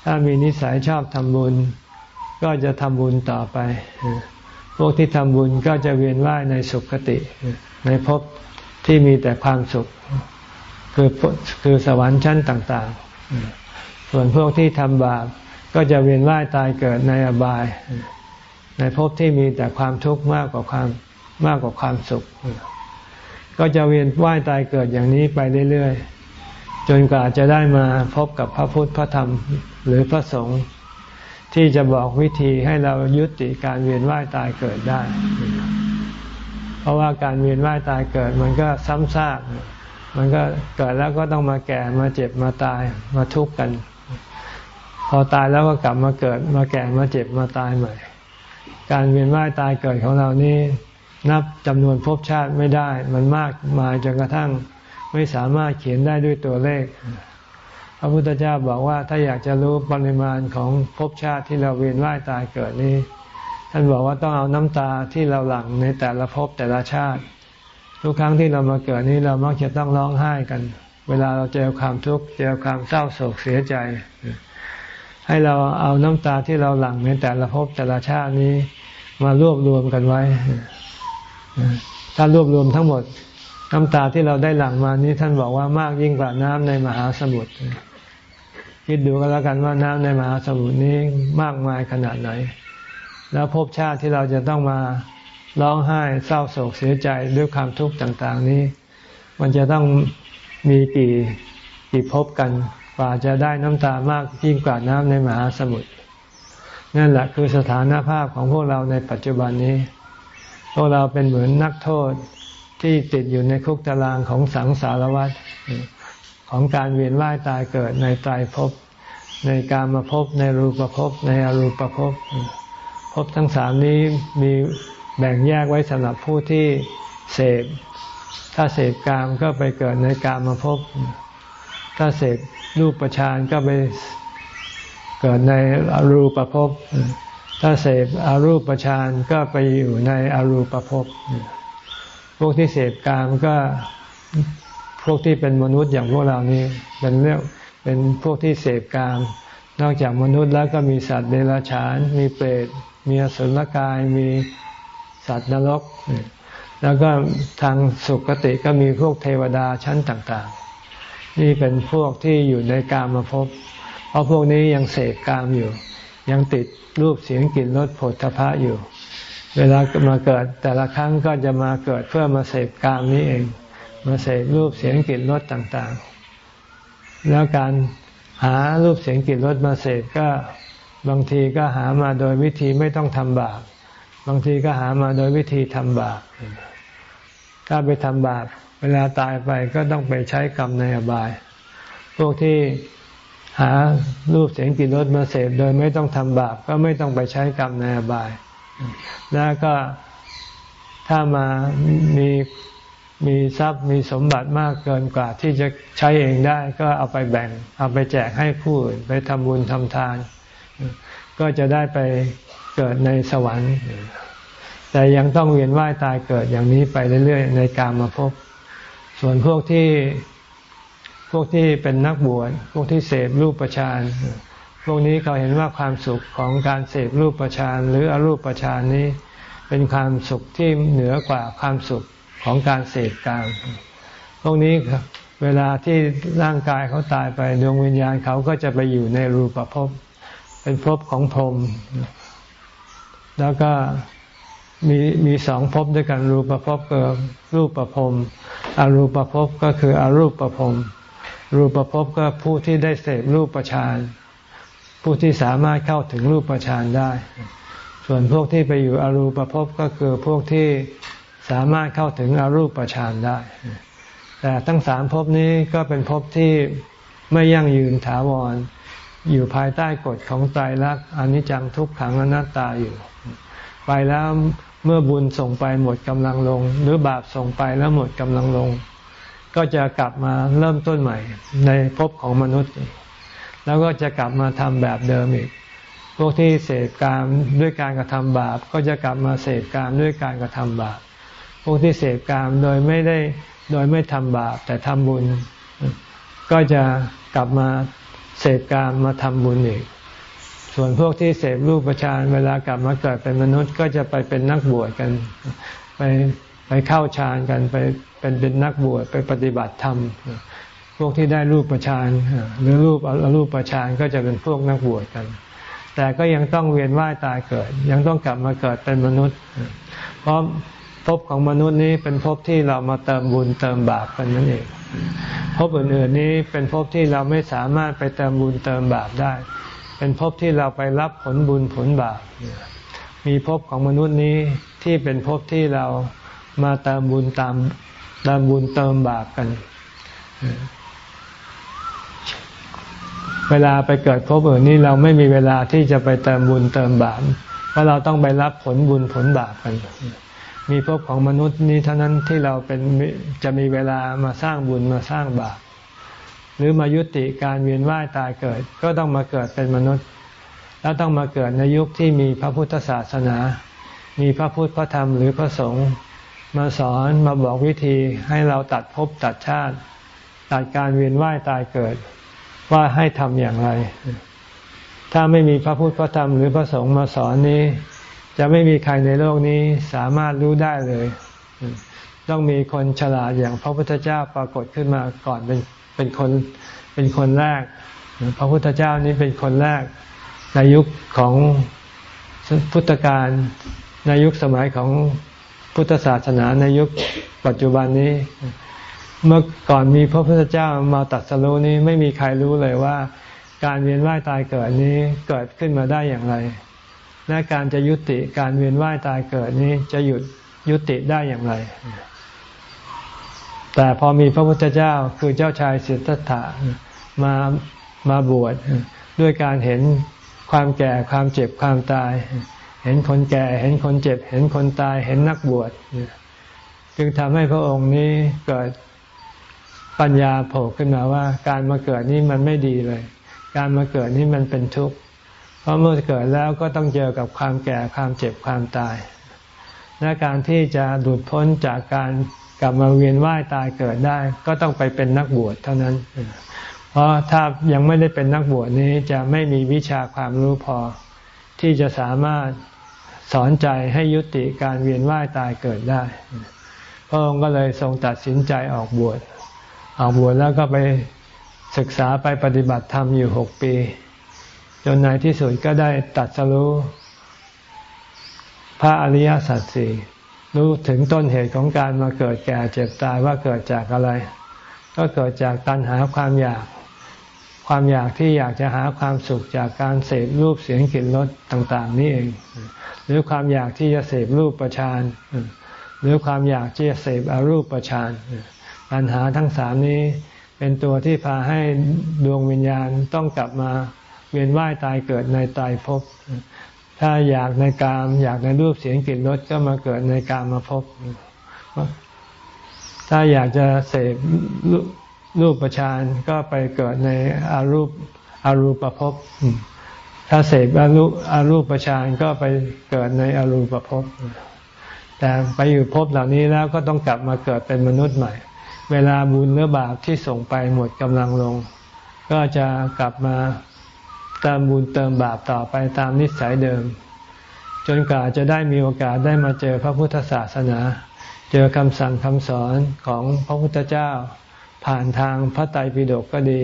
ถ้ามีนิสัยชอบทำบุญ ก็จะทำบุญต่อไป พวกที่ทำบุญก็จะเวียนว่ายในสุคติ ในภพที่มีแต่ความสุข คือคือสวรรค์ชั้นต่างๆ ส่วนพวกที่ทำบาปก็จะเวียนว่ายตายเกิดในอบาย ในภพที่มีแต่ความทุกข์มากกว่าความมากกว่าความสุข ก็จะเวียนว่ายตายเกิดอย่างนี้ไปเรื่อยๆ จนกว่าจะได้มาพบกับพระพุทธพระธรรม หรือพระสงฆ์ที่จะบอกวิธีให้เรายุติการเวียนว่ายตายเกิดได้ เพราะว่าการเวียนว่ายตายเกิดมันก็ซ้ำซาก มันก็เกิดแล้วก็ต้องมาแก่มาเจ็บมาตายมาทุกข์กัน พอตายแล้วก็กลับมาเกิดมาแก่มาเจ็บมาตายใหม่ การเวียนว่ายตายเกิดของเรานี่นับจำนวนภพชาติไม่ได้ มันมากมายจนกระทั่งไม่สามารถเขียนได้ด้วยตัวเลข พระพุทธเจ้าบอกว่าถ้าอยากจะรู้ปริมาณของภพชาติที่เราเวียนว่ายตายเกิดนี้ ท่านบอกว่าต้องเอาน้ำตาที่เราหลั่งในแต่ละภพแต่ละชาติ ทุกครั้งที่เรามาเกิดนี้เรามักจะต้องร้องไห้กัน เวลาเราเจอความทุกข์เจอความเศร้าโศกเสียใจ ให้เราเอาน้ำตาที่เราหลั่งในแต่ละภพแต่ละชาตินี้ มารวบรวมกันไว้ถ้ารวบรวมทั้งหมด น้ำตาที่เราได้หลั่งมานี้ท่านบอกว่ามากยิ่งกว่าน้ำในมหาสมุทรคิดดูกันแล้วกันว่าน้ำในมหาสมุทรนี้มากมายขนาดไหน แล้วภพชาติที่เราจะต้องมาร้องไห้เศร้าโศกเสียใจด้วยความทุกข์ต่างๆนี้ มันจะต้องมีกี่กี่ภพกันกว่าจะได้น้ำตามากยิ่งกว่าน้ำในมหาสมุทรนั่นแหละคือสถานภาพของพวกเราในปัจจุบันนี้ พวกเราเป็นเหมือนนักโทษ ที่ติดอยู่ในคุกตารางของสังสารวัฏของการเวียนว่ายตายเกิดในตายภพในการมาภพในรูปภพในอรูปภพภพทั้งสามนี้มีแบ่งแยกไว้สำหรับผู้ที่เสพถ้าเสพกามก็ไปเกิดในกามมาพบถ้าเสพรูปประชานก็ไปเกิดในอรูปภพถ้าเสพอรูปประชานก็ไปอยู่ในอรูปภพ พวกที่เสพกามก็พวกที่เป็นมนุษย์อย่างพวกเรานี้เป็นเรื่องเป็นพวกที่เสพกาม นอกจากมนุษย์แล้วก็มีสัตว์เดรัจฉาน มีเปรตมีอสุรกาย มีสัตว์นรก แล้วก็ทางสุคติก็มีพวกเทวดาชั้นต่างๆ นี่เป็นพวกที่อยู่ในกามาพบพราะพวกนี้ยังเสพกามอยู่ ยังติดรูปเสียงกลิ่นรสผลทพะอยู่ เวลามาเกิดแต่ละครั้งก็จะมาเกิดเพื่อมาเสพกามนี้เอง มาเสพรูปเสียงกลิ่นรสต่างๆ แล้วการหารูปเสียงกลิ่นรสมาเสพก็บางทีก็หามาโดยวิธีไม่ต้องทำบาปบางทีก็หามาโดยวิธีทำบาปถ้าไปทำบาปเวลาตายไปก็ต้องไปใช้กรรมในอบาย พวกที่หารูปเสียงกลิ่นรสมาเสพโดยไม่ต้องทำบาปก็ไม่ต้องไปใช้กรรมในอบาย แล้วก็ถ้ามามีมีทรัพย์มีสมบัติมากเกินกว่าที่จะใช้เองได้ก็เอาไปแบ่ง เอาไปแจกให้ผู้อื่นไปทำบุญทำทาน ก็จะได้ไปเกิดในสวรรค์ แต่ยังต้องเวียนว่ายตายเกิดอย่างนี้ไปเรื่อยๆ ในการมาพบ ส่วนพวกที่พวกที่เป็นนักบวชพวกที่เสพรูปประชาน พวกนี้เขาเห็นว่าความสุขของการเสพรูปประชานหรืออรูปประชานนี้ เป็นความสุขที่เหนือกว่าความสุขของการเสพกามพวกนี้เวลาที่ร่างกายเขาตายไปดวงวิญญาณเขาก็จะไปอยู่ในรูปภพเป็นภพของพรหมแล้วก็มีมีสองภพด้วยกันรูปภพกับรูปประพอรูปภพก็คืออรูปประพรูปภพก็ผู้ที่ได้เสพรูปประชาน ผู้ที่สามารถเข้าถึงรูปประชานได้ ส่วนพวกที่ไปอยู่อรูปภพก็คือพวกที่สามารถเข้าถึงอรูปฌานได้ แต่ทั้งสามภพนี้ก็เป็นภพที่ไม่ยั่งยืนถาวร อยู่ภายใต้กฎของไตรลักษณ์อนิจจังทุกขังอนัตตาอยู่ ไปแล้วเมื่อบุญส่งไปหมดกำลังลง หรือบาปส่งไปแล้วหมดกำลังลง ก็จะกลับมาเริ่มต้นใหม่ในภพของมนุษย์ แล้วก็จะกลับมาทำแบบเดิมอีก พวกที่เสพกามด้วยการกระทำบาป ก็จะกลับมาเสพกามด้วยการกระทำบาป พวกที่เสพกามโดยไม่ได้โดยไม่ทำบาปแต่ทำบุญ ก็จะกลับมาเสพกามมาทำบุญอีก ส่วนพวกที่เสพรูปประชานเวลากลับมาเกิดเป็นมนุษย์ก็จะไปเป็นนักบวชกัน ไปไปเข้าฌานกันไปเป็นเป็นนักบวชไปปฏิบัติธรรม พวกที่ได้รูปประชานหรือรูปอรูปประชานก็จะเป็นพวกนักบวชกัน แต่ก็ยังต้องเวียนว่ายตายเกิด ยังต้องกลับมาเกิดเป็นมนุษย์ เพราะภพของมนุษย์นี้เป็นภพที่เรามาเติมบุญเติมบาปกันนั่นเองภพอื่นๆนี้เป็นภพที่เราไม่สามารถไปเติมบุญเติมบาปได้ เป็นภพที่เราไปรับผลบุญผลบาป มีภพของมนุษย์นี้ที่เป็นภพที่เรามาเติมบุญตามเติมบุญเติมบาปกัน เวลาไปเกิดภพอื่นนี้เราไม่มีเวลาที่จะไปเติมบุญเติมบาปเพราะเราต้องไปรับผลบุญผลบาปกัน มีภพของมนุษย์นี้เท่านั้นที่เราเป็นจะมีเวลามาสร้างบุญมาสร้างบาปหรือมายุติการเวียนว่ายตายเกิด ก็ต้องมาเกิดเป็นมนุษย์ แล้วต้องมาเกิดในยุคที่มีพระพุทธศาสนา มีพระพุทธพระธรรมหรือพระสงฆ์มาสอนมาบอกวิธีให้เราตัดภพตัดชาติ ตัดการเวียนว่ายตายเกิด ว่าให้ทำอย่างไร ถ้าไม่มีพระพุทธพระธรรมหรือพระสงฆ์มาสอนนี้ จะไม่มีใครในโลกนี้สามารถรู้ได้เลย ต้องมีคนฉลาดอย่างพระพุทธเจ้าปรากฏขึ้นมาก่อนเป็นเป็นคนเป็นคนแรก พระพุทธเจ้านี้เป็นคนแรกในยุคของพุทธกาลในยุคสมัยของพุทธศาสนาในยุคปัจจุบันนี้ เมื่อก่อนมีพระพุทธเจ้ามาตัดสรุนี้ไม่มีใครรู้เลยว่า การเวียนว่ายตายเกิดนี้เกิดขึ้นมาได้อย่างไร และการจะยุติการเวียนว่ายตายเกิดนี้จะหยุดยุติได้อย่างไร แต่พอมีพระพุทธเจ้าคือเจ้าชายสิทธัตถะมามาบวชด้วยการเห็นความแก่ความเจ็บความตาย เห็นคนแก่เห็นคนเจ็บ เห็นคนตายเห็นนักบวชจึงทำให้พระองค์นี้เกิด ปัญญาโผล่ขึ้นมาว่า การมาเกิดนี้มันไม่ดีเลย การมาเกิดนี้มันเป็นทุกข์เพราะเมื่อเกิดแล้วก็ต้องเจอกับความแก่ความเจ็บความตาย และการที่จะหลุดพ้นจากการกลับมาเวียนว่ายตายเกิดได้ ก็ต้องไปเป็นนักบวชเท่านั้น เพราะถ้ายังไม่ได้เป็นนักบวชนี้จะไม่มีวิชาความรู้พอ ที่จะสามารถสอนใจให้ยุติการเวียนว่ายตายเกิดได้พระองค์ก็เลยทรงตัดสินใจออกบวช ออกบวชแล้วก็ไปศึกษาไปปฏิบัติธรรมอยู่หกปี จนในที่สุดก็ได้ตัดสรู้พระอริยสัจสี่รู้ถึงต้นเหตุของการมาเกิดแก่เจ็บตายว่าเกิดจากอะไร ก็เกิดจากตัณหาความอยาก ความอยากที่อยากจะหาความสุขจากการเสพรูปเสียงกลิ่นรสต่างๆ นี่เอง หรือความอยากที่จะเสพรูปประชานหรือความอยากที่จะเสพอรูปประชาน ปัญหาทั้งสามนี้ เป็นตัวที่พาให้ดวงวิญญาณต้องกลับมาเวียนว่ายตายเกิดในตายภพถ้าอยากในกาม อยากในรูปเสียงกลิ่นรสก็มาเกิดในกามมาพบ ถ้าอยากจะเสพรูปประชานก็ไปเกิดในอารูปอารูปภพถ้าเสพอารูอารูปประชานก็ไปเกิดในอารูปภพแต่ไปอยู่ภพเหล่านี้แล้วก็ต้องกลับมาเกิดเป็นมนุษย์ใหม่ เวลาบุญหรือบาปที่ส่งไปหมดกำลังลง ก็จะกลับมาเติมบุญเติมบาปต่อไปตามนิสัยเดิม จนกว่าจะได้มีโอกาสได้มาเจอพระพุทธศาสนา เจอคำสั่งคำสอนของพระพุทธเจ้า ผ่านทางพระไตรปิฎกก็ดี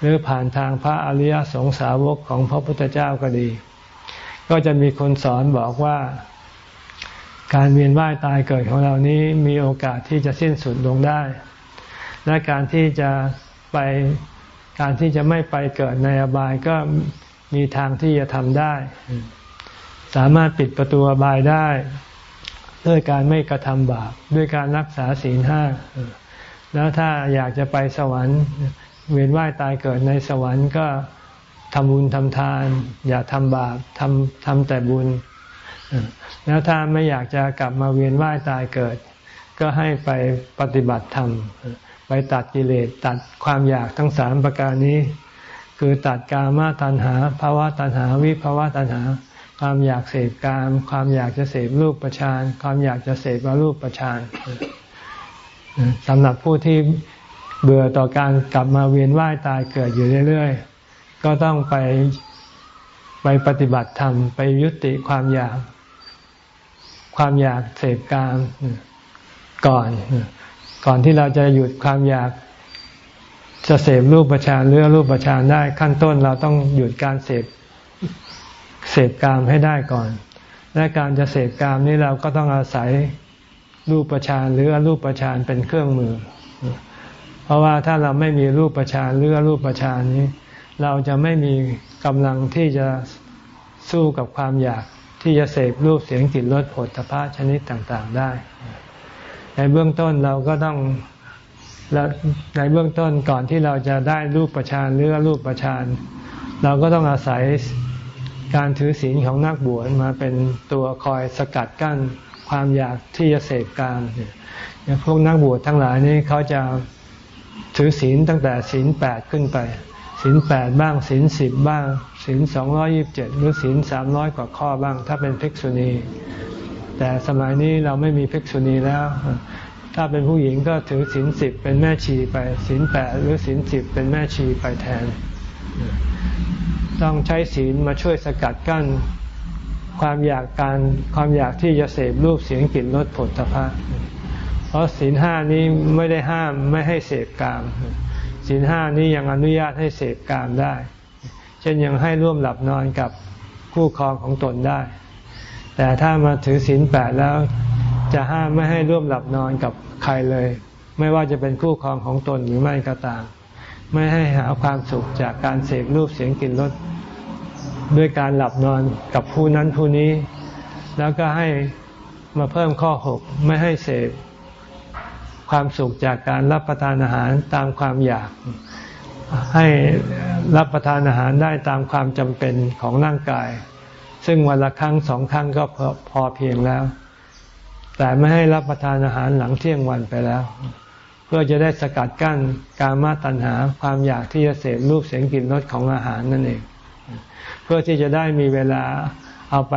หรือผ่านทางพระอริยสงสาวกของพระพุทธเจ้าก็ดี ก็จะมีคนสอนบอกว่าการเวียนว่ายตายเกิดของเรานี้มีโอกาสที่จะสิ้นสุดลงได้ และการที่จะไปการที่จะไม่ไปเกิดในอบายก็มีทางที่จะทำได้ สามารถปิดประตูอบายได้ ด้วยการไม่กระทำบาปด้วยการรักษาศีลห้าแล้วถ้าอยากจะไปสวรรค์ เวียนว่ายตายเกิดในสวรรค์ก็ทำบุญทำทาน อย่าทำบาปทำทำแต่บุญ แล้วถ้าไม่อยากจะกลับมาเวียนว่ายตายเกิด ก็ให้ไปปฏิบัติธรรม ไปตัดกิเลสตัดความอยากทั้งสามประการนี้ คือตัดกามาตัณหาภาวะตัณหาวิภาวะตัณหา ความอยากเสพกาม ความอยากจะเสพรูปประชานความอยากจะเสพอรูปประชานสำหรับผู้ที่เบื่อต่อการกลับมาเวียนว่ายตายเกิดอยู่เรื่อยๆ ก็ต้องไปไปปฏิบัติธรรม ไปยุติความอยาก ความอยากเสพกามก่อน ก่อนที่เราจะหยุดความอยากจะเสพรูปประชานหรือรูปประชานได้ขั้นต้นเราต้องหยุดการเสพเสพกามให้ได้ก่อน และการจะเสพกามนี้เราก็ต้องอาศัยรูปประชานหรือรูปประชานเป็นเครื่องมือ เพราะว่าถ้าเราไม่มีรูปประชานหรือรูปประชานนี้ เราจะไม่มีกำลังที่จะสู้กับความอยากที่จะเสพรูปเสียงกลิ่นรสผลตภะชนิดต่างๆได้ ในเบื้องต้นเราก็ต้องในเบื้องต้นก่อนที่เราจะได้รูปประชานหรือรูปประชานเราก็ต้องอาศัยการถือศีลของนักบวชมาเป็นตัวคอยสกัดกั้นความอยากที่จะเสพกามอย่างพวกนักบวชทั้งหลายนี้เขาจะถือศีลตั้งแต่ศีลแปดขึ้นไปศีลแปดบ้างศีลสิบบ้างศีลสองร้อยิบเจ็ดหรือศีลสามร้อยกว่าข้อบ้าง ถ้าเป็นภิกษุณี แต่สมัยนี้เราไม่มีภิกษุณีแล้ว ถ้าเป็นผู้หญิงก็ถือศีลสิบเป็นแม่ชีไปศีลแปดหรือศีลสิบเป็นแม่ชีไปแทน ต้องใช้ศีลมาช่วยสกัดกั้นความอยากการความอยากที่จะเสพรูปเสียงกลิ่นรสผลตภะเพราะศีลห้านี้ไม่ได้ห้ามไม่ให้เสพกามศีลห้านี้ยังอนุญาตให้เสพกามได้ เช่นยังให้ร่วมหลับนอนกับคู่ครองของตนได้ แต่ถ้ามาถือศีลแปดแล้วจะห้ามไม่ให้ร่วมหลับนอนกับใครเลย ไม่ว่าจะเป็นคู่ครองของตนหรือไม่ก็ตาม ไม่ให้หาความสุขจากการเสพรูปเสียงกลิ่นรสด้วยการหลับนอนกับผู้นั้นผู้นี้ แล้วก็ให้มาเพิ่มข้อหกไม่ให้เสพความสุขจากการรับประทานอาหารตามความอยาก ให้รับประทานอาหารได้ตามความจำเป็นของร่างกาย ซึ่งวันละครั้งสองครั้งก็พอเพียงแล้ว แต่ไม่ให้รับประทานอาหารหลังเที่ยงวันไปแล้ว เพื่อจะได้สกัดกั้นการมาตัณหาความอยากที่จะเสพรูปเสียงกลิ่นรสของอาหารนั่นเอง เพื่อที่จะได้มีเวลาเอาไป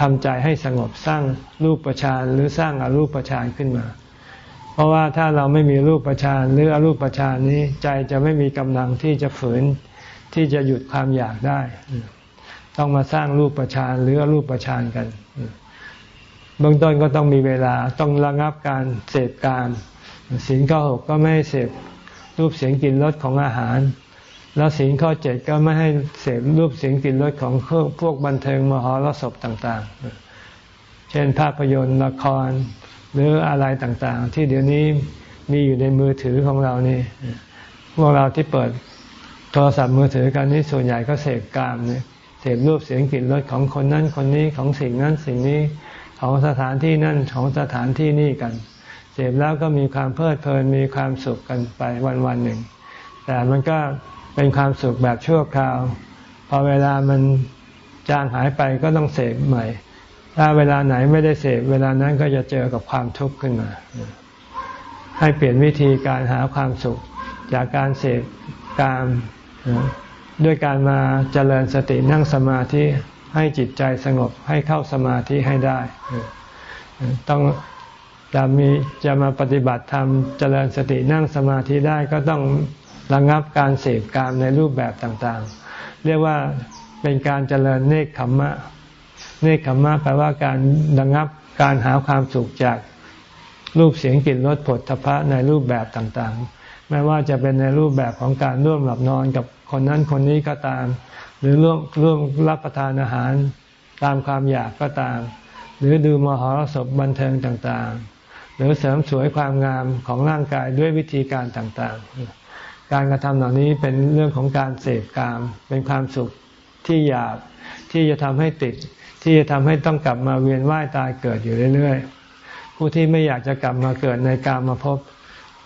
ทำใจให้สงบสร้างรูปประชานหรือสร้างอารูปประชานขึ้นมา เพราะว่าถ้าเราไม่มีรูปประชานหรืออรูปประชานนี้ใจจะไม่มีกำลังที่จะฝืนที่จะหยุดความอยากได้ ต้องมาสร้างรูปประชานหรือรูปประชานกัน เบื้องต้นก็ต้องมีเวลาต้องระงับการเสพการศีลข้อหกก็ไม่ให้เสพรูปเสียงกลิ่นรสของอาหาร แล้วศีลข้อเจ็ดก็ไม่ให้เสพรูปเสียงกลิ่นรสของพวกบันเทิงมหรสพต่างๆ เช่นภาพยนตร์ละครหรืออะไรต่างๆ ที่เดี๋ยวนี้มีอยู่ในมือถือของเรานี่พวกเราที่เปิดโทรศัพท์มือถือกันนี่ส่วนใหญ่ก็เสพกามเนี่ย เสพรูปเสียงกลิ่นรสของคนนั้นคนนี้ของสิ่งนั้นสิ่งนี้ของสถานที่นั่นของสถานที่นี่กัน เสพแล้วก็มีความเพลิดเพลินมีความสุขกันไปวันวันหนึ่ง แต่มันก็เป็นความสุขแบบชั่วคราว พอเวลามันจางหายไปก็ต้องเสพใหม่ ถ้าเวลาไหนไม่ได้เสพเวลานั้นก็จะเจอกับความทุกข์ขึ้นมา ให้เปลี่ยนวิธีการหาความสุขจากการเสพการ ด้วยการมาเจริญสตินั่งสมาธิให้จิตใจสงบให้เข้าสมาธิให้ได้ ต้องจะมีจะมาปฏิบัติธรรมเจริญสตินั่งสมาธิได้ก็ต้องระงับการเสพกามในรูปแบบต่างๆ เรียกว่าเป็นการเจริญเนคขมมะ เนคขมมะแปลว่าการระงับการหาความสุขจากรูปเสียงกลิ่นรสผลทพะในรูปแบบต่างๆ ไม่ว่าจะเป็นในรูปแบบของการร่วมหลับนอนกับ คนนั้นคนนี้ก็ตาม หรือร่วมร่วมรับประทานอาหารตามความอยากก็ตาม หรือดูมหรสพบันเทิงต่างๆ หรือเสริมสวยความงามของร่างกายด้วยวิธีการต่างๆ การกระทำเหล่านี้เป็นเรื่องของการเสพกาม เป็นความสุขที่หยาบที่จะทำให้ติด ที่จะทำให้ต้องกลับมาเวียนว่ายตายเกิดอยู่เรื่อยๆ ผู้ที่ไม่อยากจะกลับมาเกิดในกามมาพบ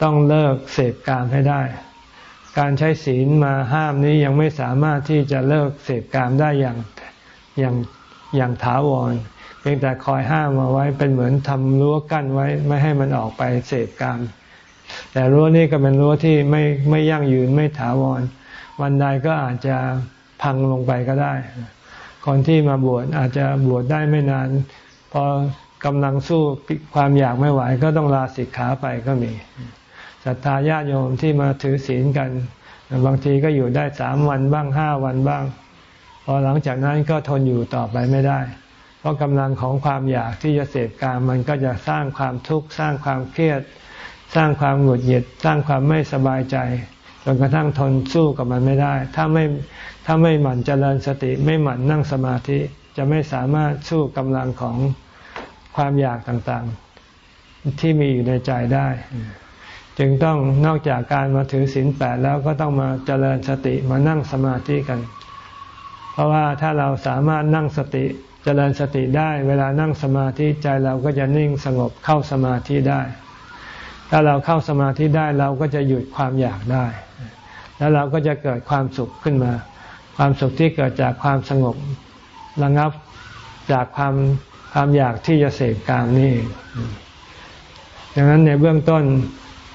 ต้องเลิกเสพกามให้ได้ การใช้ศีลมาห้ามนี้ยังไม่สามารถที่จะเลิกเสพกามได้อย่างอย่างอย่างถาวร เพียงแต่คอยห้ามมาไว้เป็นเหมือนทำรั้วกั้นไว้ไม่ให้มันออกไปเสพกามแต่รั้วนี้ก็เป็นรั้วที่ไม่ไม่ยั่งยืนไม่ถาวร วันใดก็อาจจะพังลงไปก็ได้ คนที่มาบวชอาจจะบวชได้ไม่นาน พอกำลังสู้ความอยากไม่ไหวก็ต้องลาสิกขาไปก็มี ศรัทธาญาติโยมที่มาถือศีลกัน บางทีก็อยู่ได้สามวันบ้างห้าวันบ้าง พอหลังจากนั้นก็ทนอยู่ต่อไปไม่ได้ เพราะกำลังของความอยากที่จะเสพการมันก็จะสร้างความทุกข์สร้างความเครียด สร้างความหงุดหงิดสร้างความไม่สบายใจจนกระทั่งทนสู้กับมันไม่ได้ ถ้าไม่ถ้าไม่หมั่นเจริญสติไม่หมั่นนั่งสมาธิจะไม่สามารถสู้กำลังของความอยากต่างๆ ที่มีอยู่ในใจได้ จึงต้องนอกจากการมาถือศีลแปดแล้วก็ต้องมาเจริญสติมานั่งสมาธิกัน เพราะว่าถ้าเราสามารถนั่งสติเจริญสติได้ เวลานั่งสมาธิใจเราก็จะนิ่งสงบเข้าสมาธิได้ ถ้าเราเข้าสมาธิได้เราก็จะหยุดความอยากได้ แล้วเราก็จะเกิดความสุขขึ้นมา ความสุขที่เกิดจากความสงบระงับจากความความอยากที่จะเสพกามนี่ดังนั้นในเบื้องต้น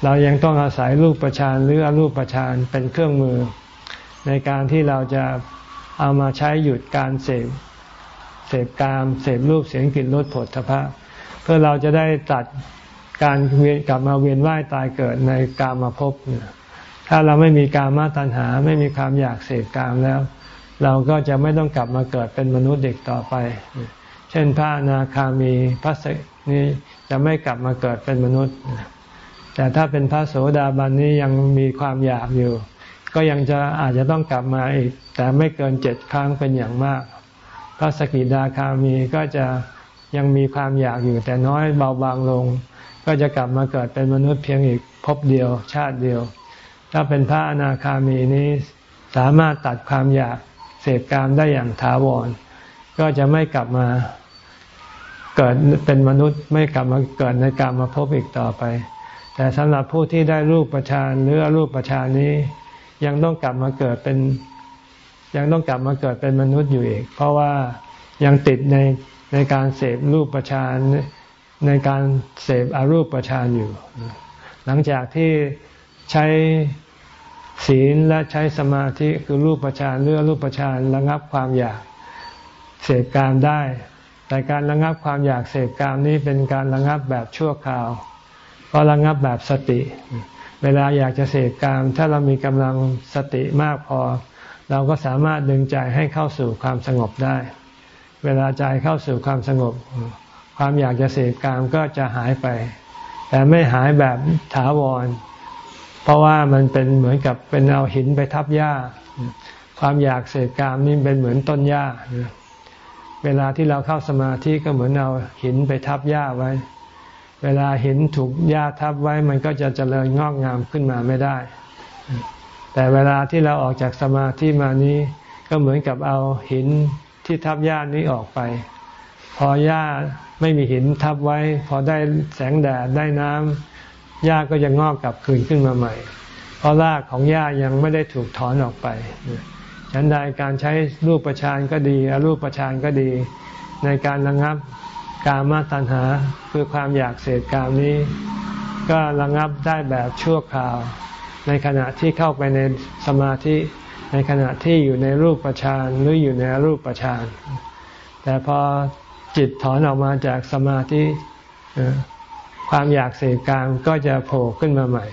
เรายังต้องอาศัยรูปประชานหรืออรูปประชานเป็นเครื่องมือ ในการที่เราจะเอามาใช้หยุดการเสพเสพกามเสพรูปเสียงกลิ่นรสผลทพะ เพื่อเราจะได้ตัดการเวียนกลับมาเวียนว่ายตายเกิดในกามมาพบถ้าเราไม่มีกามาตัณหา ไม่มีความอยากเสพกามแล้ว เราก็จะไม่ต้องกลับมาเกิดเป็นมนุษย์เด็กต่อไป เช่นพระนาคามีพระสนี้จะไม่กลับมาเกิดเป็นมนุษย์ แต่ถ้าเป็นพระโสดาบันนี้ยังมีความอยากอยู่ ก็ยังจะอาจจะต้องกลับมาอีก แต่ไม่เกินเจ็ดครั้งเป็นอย่างมาก พระสกิดาคามีก็จะยังมีความอยากอยู่ แต่น้อยเบาบางลง ก็จะกลับมาเกิดเป็นมนุษย์เพียงอีกพบเดียว ชาติเดียว ถ้าเป็นพระอนาคามีนี้สามารถตัดความอยากเสพกามได้อย่างถาวร ก็จะไม่กลับมาเกิดเป็นมนุษย์ไม่กลับมาเกิดในกามมาพบอีกต่อไป แต่สำหรับผู้ที่ได้รูปประชานหรืออรูปประชานนี้ ยังต้องกลับมาเกิดเป็น ยังต้องกลับมาเกิดเป็นมนุษย์อยู่อีก เพราะว่ายังติดในในการเสพรูปประชานในการเสพอารูปประชานอยู่ หลังจากที่ใช้ศีลและใช้สมาธิคือรูปประชานหรืออรูปประชานระงับความอยากเสพกามได้ แต่การระงับความอยากเสพกามนี้เป็นการระงับแบบชั่วคราว ก็ระงับแบบสติ เวลาอยากจะเสพกาม ถ้าเรามีกำลังสติมากพอ เราก็สามารถดึงใจให้เข้าสู่ความสงบได้ เวลาใจเข้าสู่ความสงบ ความอยากจะเสพกามก็จะหายไป แต่ไม่หายแบบถาวร เพราะว่ามันเป็นเหมือนกับเป็นเอาหินไปทับหญ้า ความอยากเสพกามนี่เป็นเหมือนต้นหญ้า เวลาที่เราเข้าสมาธิก็เหมือนเอาหินไปทับหญ้าไว้ เวลาหินถูกหญ้าทับไว้มันก็จะเจริญงอกงามขึ้นมาไม่ได้ แต่เวลาที่เราออกจากสมาธิมานี้ก็เหมือนกับเอาหินที่ทับหญ้านี้ออกไป พอหญ้าไม่มีหินทับไว้ พอได้แสงแดดได้น้ำหญ้าก็จะงอกกลับคืนขึ้นมาใหม่ เพราะรากของหญ้ายังไม่ได้ถูกถอนออกไปฉันใดการใช้รูปประชานก็ดีอรูปประชานก็ดี ในการระงับ กามาตัณหาคือความอยากเสพกามนี้ ก็ระงับได้แบบชั่วคราว ในขณะที่เข้าไปในสมาธิ ในขณะที่อยู่ในรูปประชานหรืออยู่ในรูปประชานแต่พอจิตถอนออกมาจากสมาธิความอยากเสพกามก็จะโผล่ขึ้นมาใหม่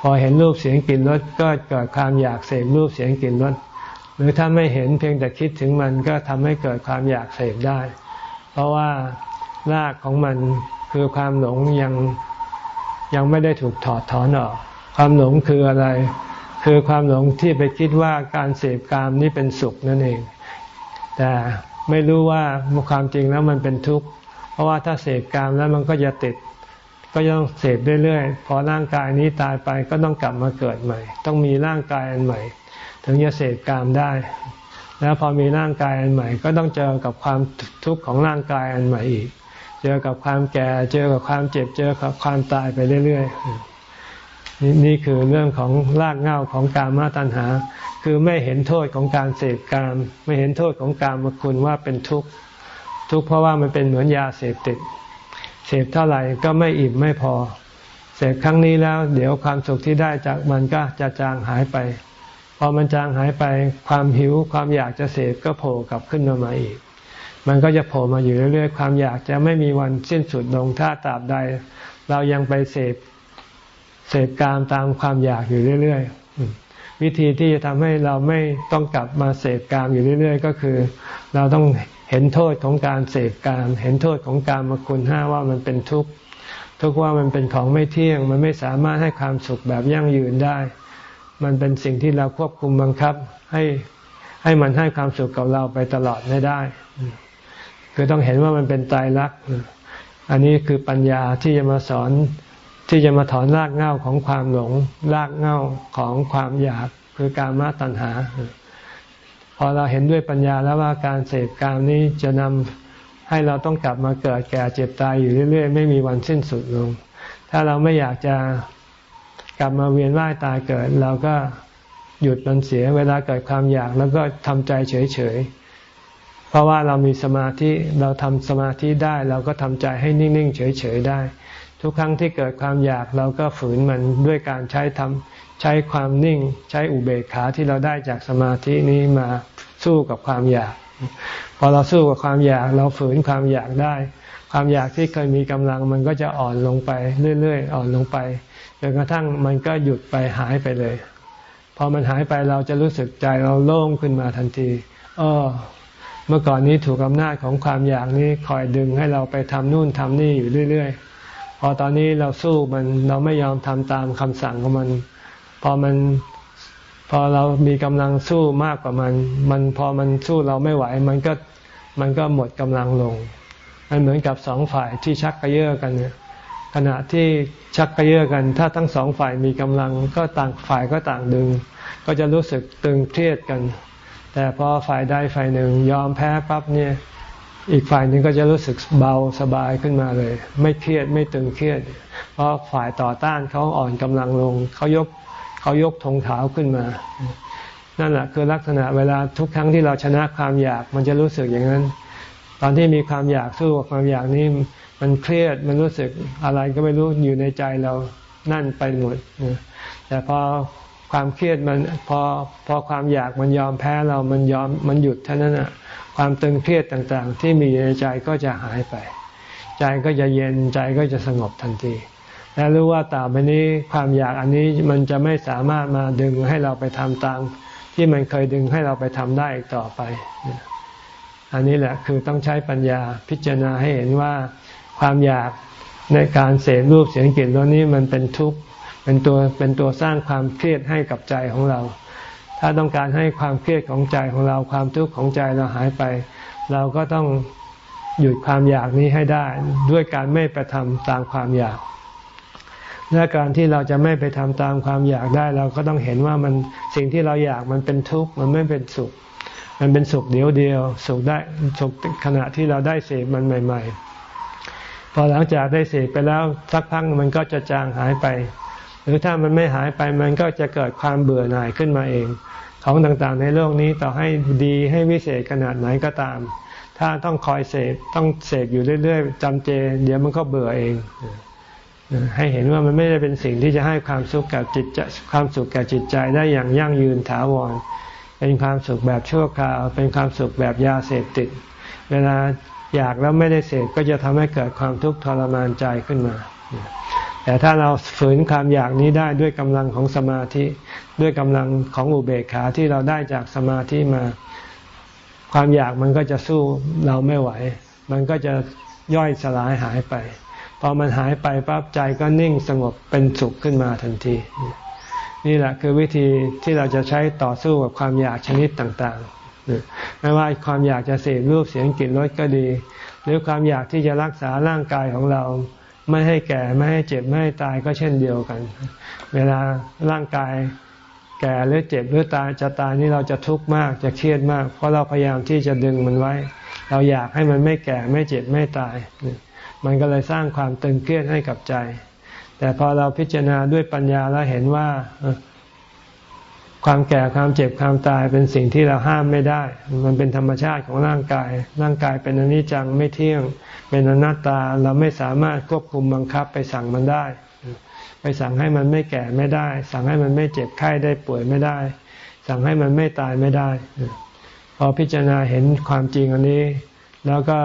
พอเห็นรูปเสียงกลิ่นรสก็เกิดความอยากเสพรูปเสียงกลิ่นรสหรือถ้าไม่เห็นเพียงแต่คิดถึงมันก็ทำให้เกิดความอยากเสพได้ เพราะว่า รากของมันคือความหลงยังยังไม่ได้ถูกถอดถอนออก ความหลงคืออะไร คือความหลงที่ไปคิดว่าการเสพกามนี้เป็นสุขนั่นเอง แต่ไม่รู้ว่าความจริงแล้วมันเป็นทุกข์ เพราะว่าถ้าเสพกามแล้วมันก็จะติด ก็ต้องเสพเรื่อยๆ พอร่างกายนี้ตายไปก็ต้องกลับมาเกิดใหม่ ต้องมีร่างกายอันใหม่ ถึงจะเสพกามได้ แล้วพอมีร่างกายอันใหม่ ก็ต้องเจอกับความทุกข์ของร่างกายอันใหม่อีก เจอกับความแก่ เจอกับความเจ็บ เจอกับความตายไปเรื่อยๆนี่นี่คือเรื่องของรากเหง้าของกามาตัณหา คือไม่เห็นโทษของการเสพกาม ไม่เห็นโทษของกามคุณว่าเป็นทุกข์ทุกข์เพราะว่ามันเป็นเหมือนยาเสพติด เสพเท่าไหร่ก็ไม่อิ่มไม่พอ เสพครั้งนี้แล้ว เดี๋ยวความสุขที่ได้จากมันก็จะจางหายไป พอมันจางหายไปความหิวความอยากจะเสพก็โผล่กลับขึ้นมาใหม่อีก มันก็จะโผล่มาอยู่เรื่อยๆ ความอยากจะไม่มีวันสิ้นสุดลงถ้าตราบใด เรายังไปเสพเสพกามตามความอยากอยู่เรื่อยๆ วิธีที่จะทำให้เราไม่ต้องกลับมาเสพกามอยู่เรื่อย ๆ ก็คือ เราต้องเห็นโทษของการเสพกาม เห็นโทษของการมาคุณห้าว่ามันเป็นทุกข์ทุกว่ามันเป็นของไม่เที่ยง มันไม่สามารถให้ความสุขแบบยั่งยืนได้ มันเป็นสิ่งที่เราควบคุมบังคับให้ให้มันให้ความสุขกับเราไปตลอดไม่ได้ คือต้องเห็นว่ามันเป็นตายรักอันนี้คือปัญญาที่จะมาสอนที่จะมาถอนรากเหง้าของความหลงรากเหง้าของความอยากคือการมาตัณหา พอเราเห็นด้วยปัญญาแล้วว่าการเสพกามนี้จะนำให้เราต้องกลับมาเกิดแก่เจ็บตายอยู่เรื่อย ๆ ไม่มีวันสิ้นสุดลง ถ้าเราไม่อยากจะกลับมาเวียนว่ายตายเกิด เราก็หยุดมันเสียเวลาเกิดความอยาก แล้วก็ทำใจเฉยๆ เพราะว่าเรามีสมาธิเราทำสมาธิได้ เราก็ทำใจให้นิ่งๆเฉยๆได้ ทุกครั้งที่เกิดความอยากเราก็ฝืนมันด้วยการใช้ทำใช้ความนิ่ง ใช้อุเบกขาที่เราได้จากสมาธินี้มาสู้กับความอยาก พอเราสู้กับความอยากเราฝืนความอยากได้ ความอยากที่เคยมีกำลังมันก็จะอ่อนลงไปเรื่อยๆ อ่อนลงไปจนกระทั่งมันก็หยุดไปหายไปเลย พอมันหายไปเราจะรู้สึกใจเราโล่งขึ้นมาทันทีเออ เมื่อก่อนนี้ถูกอำนาจของความอยากนี้คอยดึงให้เราไปทำนู่นทำนี่อยู่เรื่อย ๆ พอตอนนี้เราสู้มันเราไม่ยอมทำตามคำสั่งของมัน พอมันพอเรามีกำลังสู้มากกว่ามัน มันพอมันสู้เราไม่ไหว มันก็มันก็หมดกำลังลง มันเหมือนกับสองฝ่ายที่ชักกระเยาะกันเนี่ยขณะที่ชักกระเยาะกัน ถ้าทั้งสองฝ่ายมีกำลังก็ต่างฝ่ายก็ต่างดึง ก็จะรู้สึกตึงเครียดกัน แต่พอฝ่ายใดฝ่ายหนึ่งยอมแพ้ปั๊บเนี่ยอีกฝ่ายหนึ่งก็จะรู้สึกเบาสบายขึ้นมาเลย ไม่เครียดไม่ตึงเครียด เพราะฝ่ายต่อต้านเขาอ่อนกำลังลงเขายกเขายกธงขาวขึ้นมา นั่นแหละคือลักษณะเวลาทุกครั้งที่เราชนะความอยากมันจะรู้สึกอย่างนั้น ตอนที่มีความอยากสู้กับความอยากนี้มันเครียดมันรู้สึกอะไรก็ไม่รู้อยู่ในใจเรานั่นไปหมดแต่พอ ความเครียดมันพอพอความอยากมันยอมแพ้เรามันยอมมันหยุดเท่านั้นอะความตึงเครียดต่างๆ ที่มีในใจก็จะหายไป ใจก็จะเย็นใจก็จะสงบทันที และรู้ว่าต่อไปนี้ความอยากอันนี้มันจะไม่สามารถมาดึงให้เราไปทำตาม ที่มันเคยดึงให้เราไปทำได้อีกต่อไป อันนี้แหละคือต้องใช้ปัญญาพิจารณาให้เห็นว่าความอยากในการเสพรูปเสียงกลิ่นรสนี้มันเป็นทุกข์ เป็นตัวเป็นตัวสร้างความเครียดให้กับใจของเรา ถ้าต้องการให้ความเครียดของใจของเราความทุกข์ของใจเราหายไป เราก็ต้องหยุดความอยากนี้ให้ได้ ด้วยการไม่ไปทำตามความอยากและการที่เราจะไม่ไปทำตามความอยากได้ เราก็ต้องเห็นว่ามันสิ่งที่เราอยากมันเป็นทุกข์มันไม่เป็นสุข มันเป็นสุขเดียวเดียวสุขได้สุขขณะที่เราได้เสพมันใหม่ ๆ พอหลังจากได้เสพไปแล้วสักพักมันก็จะจางหายไป หรือถ้ามันไม่หายไปมันก็จะเกิดความเบื่อหน่ายขึ้นมาเอง ของต่างๆในโลกนี้ต่อให้ดีให้วิเศษขนาดไหนก็ตาม ถ้าต้องคอยเสพต้องเสพอยู่เรื่อยๆจำเจ เดี๋ยวมันก็เบื่อเองให้เห็นว่ามันไม่ได้เป็นสิ่งที่จะให้ความสุขกับจิตความสุขแก่จิตใจได้อย่างยั่งยืนถาวร เป็นความสุขแบบชั่วคราว เป็นความสุขแบบยาเสพติด เวลาอยากแล้วไม่ได้เสพก็จะทำให้เกิดความทุกข์ทรมานใจขึ้นมา แต่ถ้าเราฝืนความอยากนี้ได้ด้วยกำลังของสมาธิ ด้วยกำลังของอุเบกขาที่เราได้จากสมาธิมา ความอยากมันก็จะสู้เราไม่ไหว มันก็จะย่อยสลายหายไป พอมันหายไปปั๊บใจก็นิ่งสงบเป็นสุขขึ้นมาทันที นี่แหละคือวิธีที่เราจะใช้ต่อสู้กับความอยากชนิดต่างๆ ไม่ว่าความอยากจะเสพรูปเสียงกลิ่นรสก็ดี หรือความอยากที่จะรักษาร่างกายของเรา ไม่ให้แก่ไม่ให้เจ็บไม่ให้ตายก็เช่นเดียวกัน เวลาร่างกายแก่หรือเจ็บหรือตายจะตายนี่เราจะทุกข์มากจะเครียดมาก เพราะเราพยายามที่จะดึงมันไว้ เราอยากให้มันไม่แก่ไม่เจ็บไม่ตาย มันก็เลยสร้างความตึงเครียดให้กับใจ แต่พอเราพิจารณาด้วยปัญญาแล้วเห็นว่าความแก่ความเจ็บความตายเป็นสิ่งที่เราห้ามไม่ได้ มันเป็นธรรมชาติของร่างกาย ร่างกายเป็นอนิจจังไม่เที่ยง เป็นอนัตตาเราไม่สามารถควบคุมบังคับไปสั่งมันได้ ไปสั่งให้มันไม่แก่ไม่ได้ สั่งให้มันไม่เจ็บไข้ได้ป่วยไม่ได้ สั่งให้มันไม่ตายไม่ได้ พอพิจารณาเห็นความจริงอันนี้ แล้วก็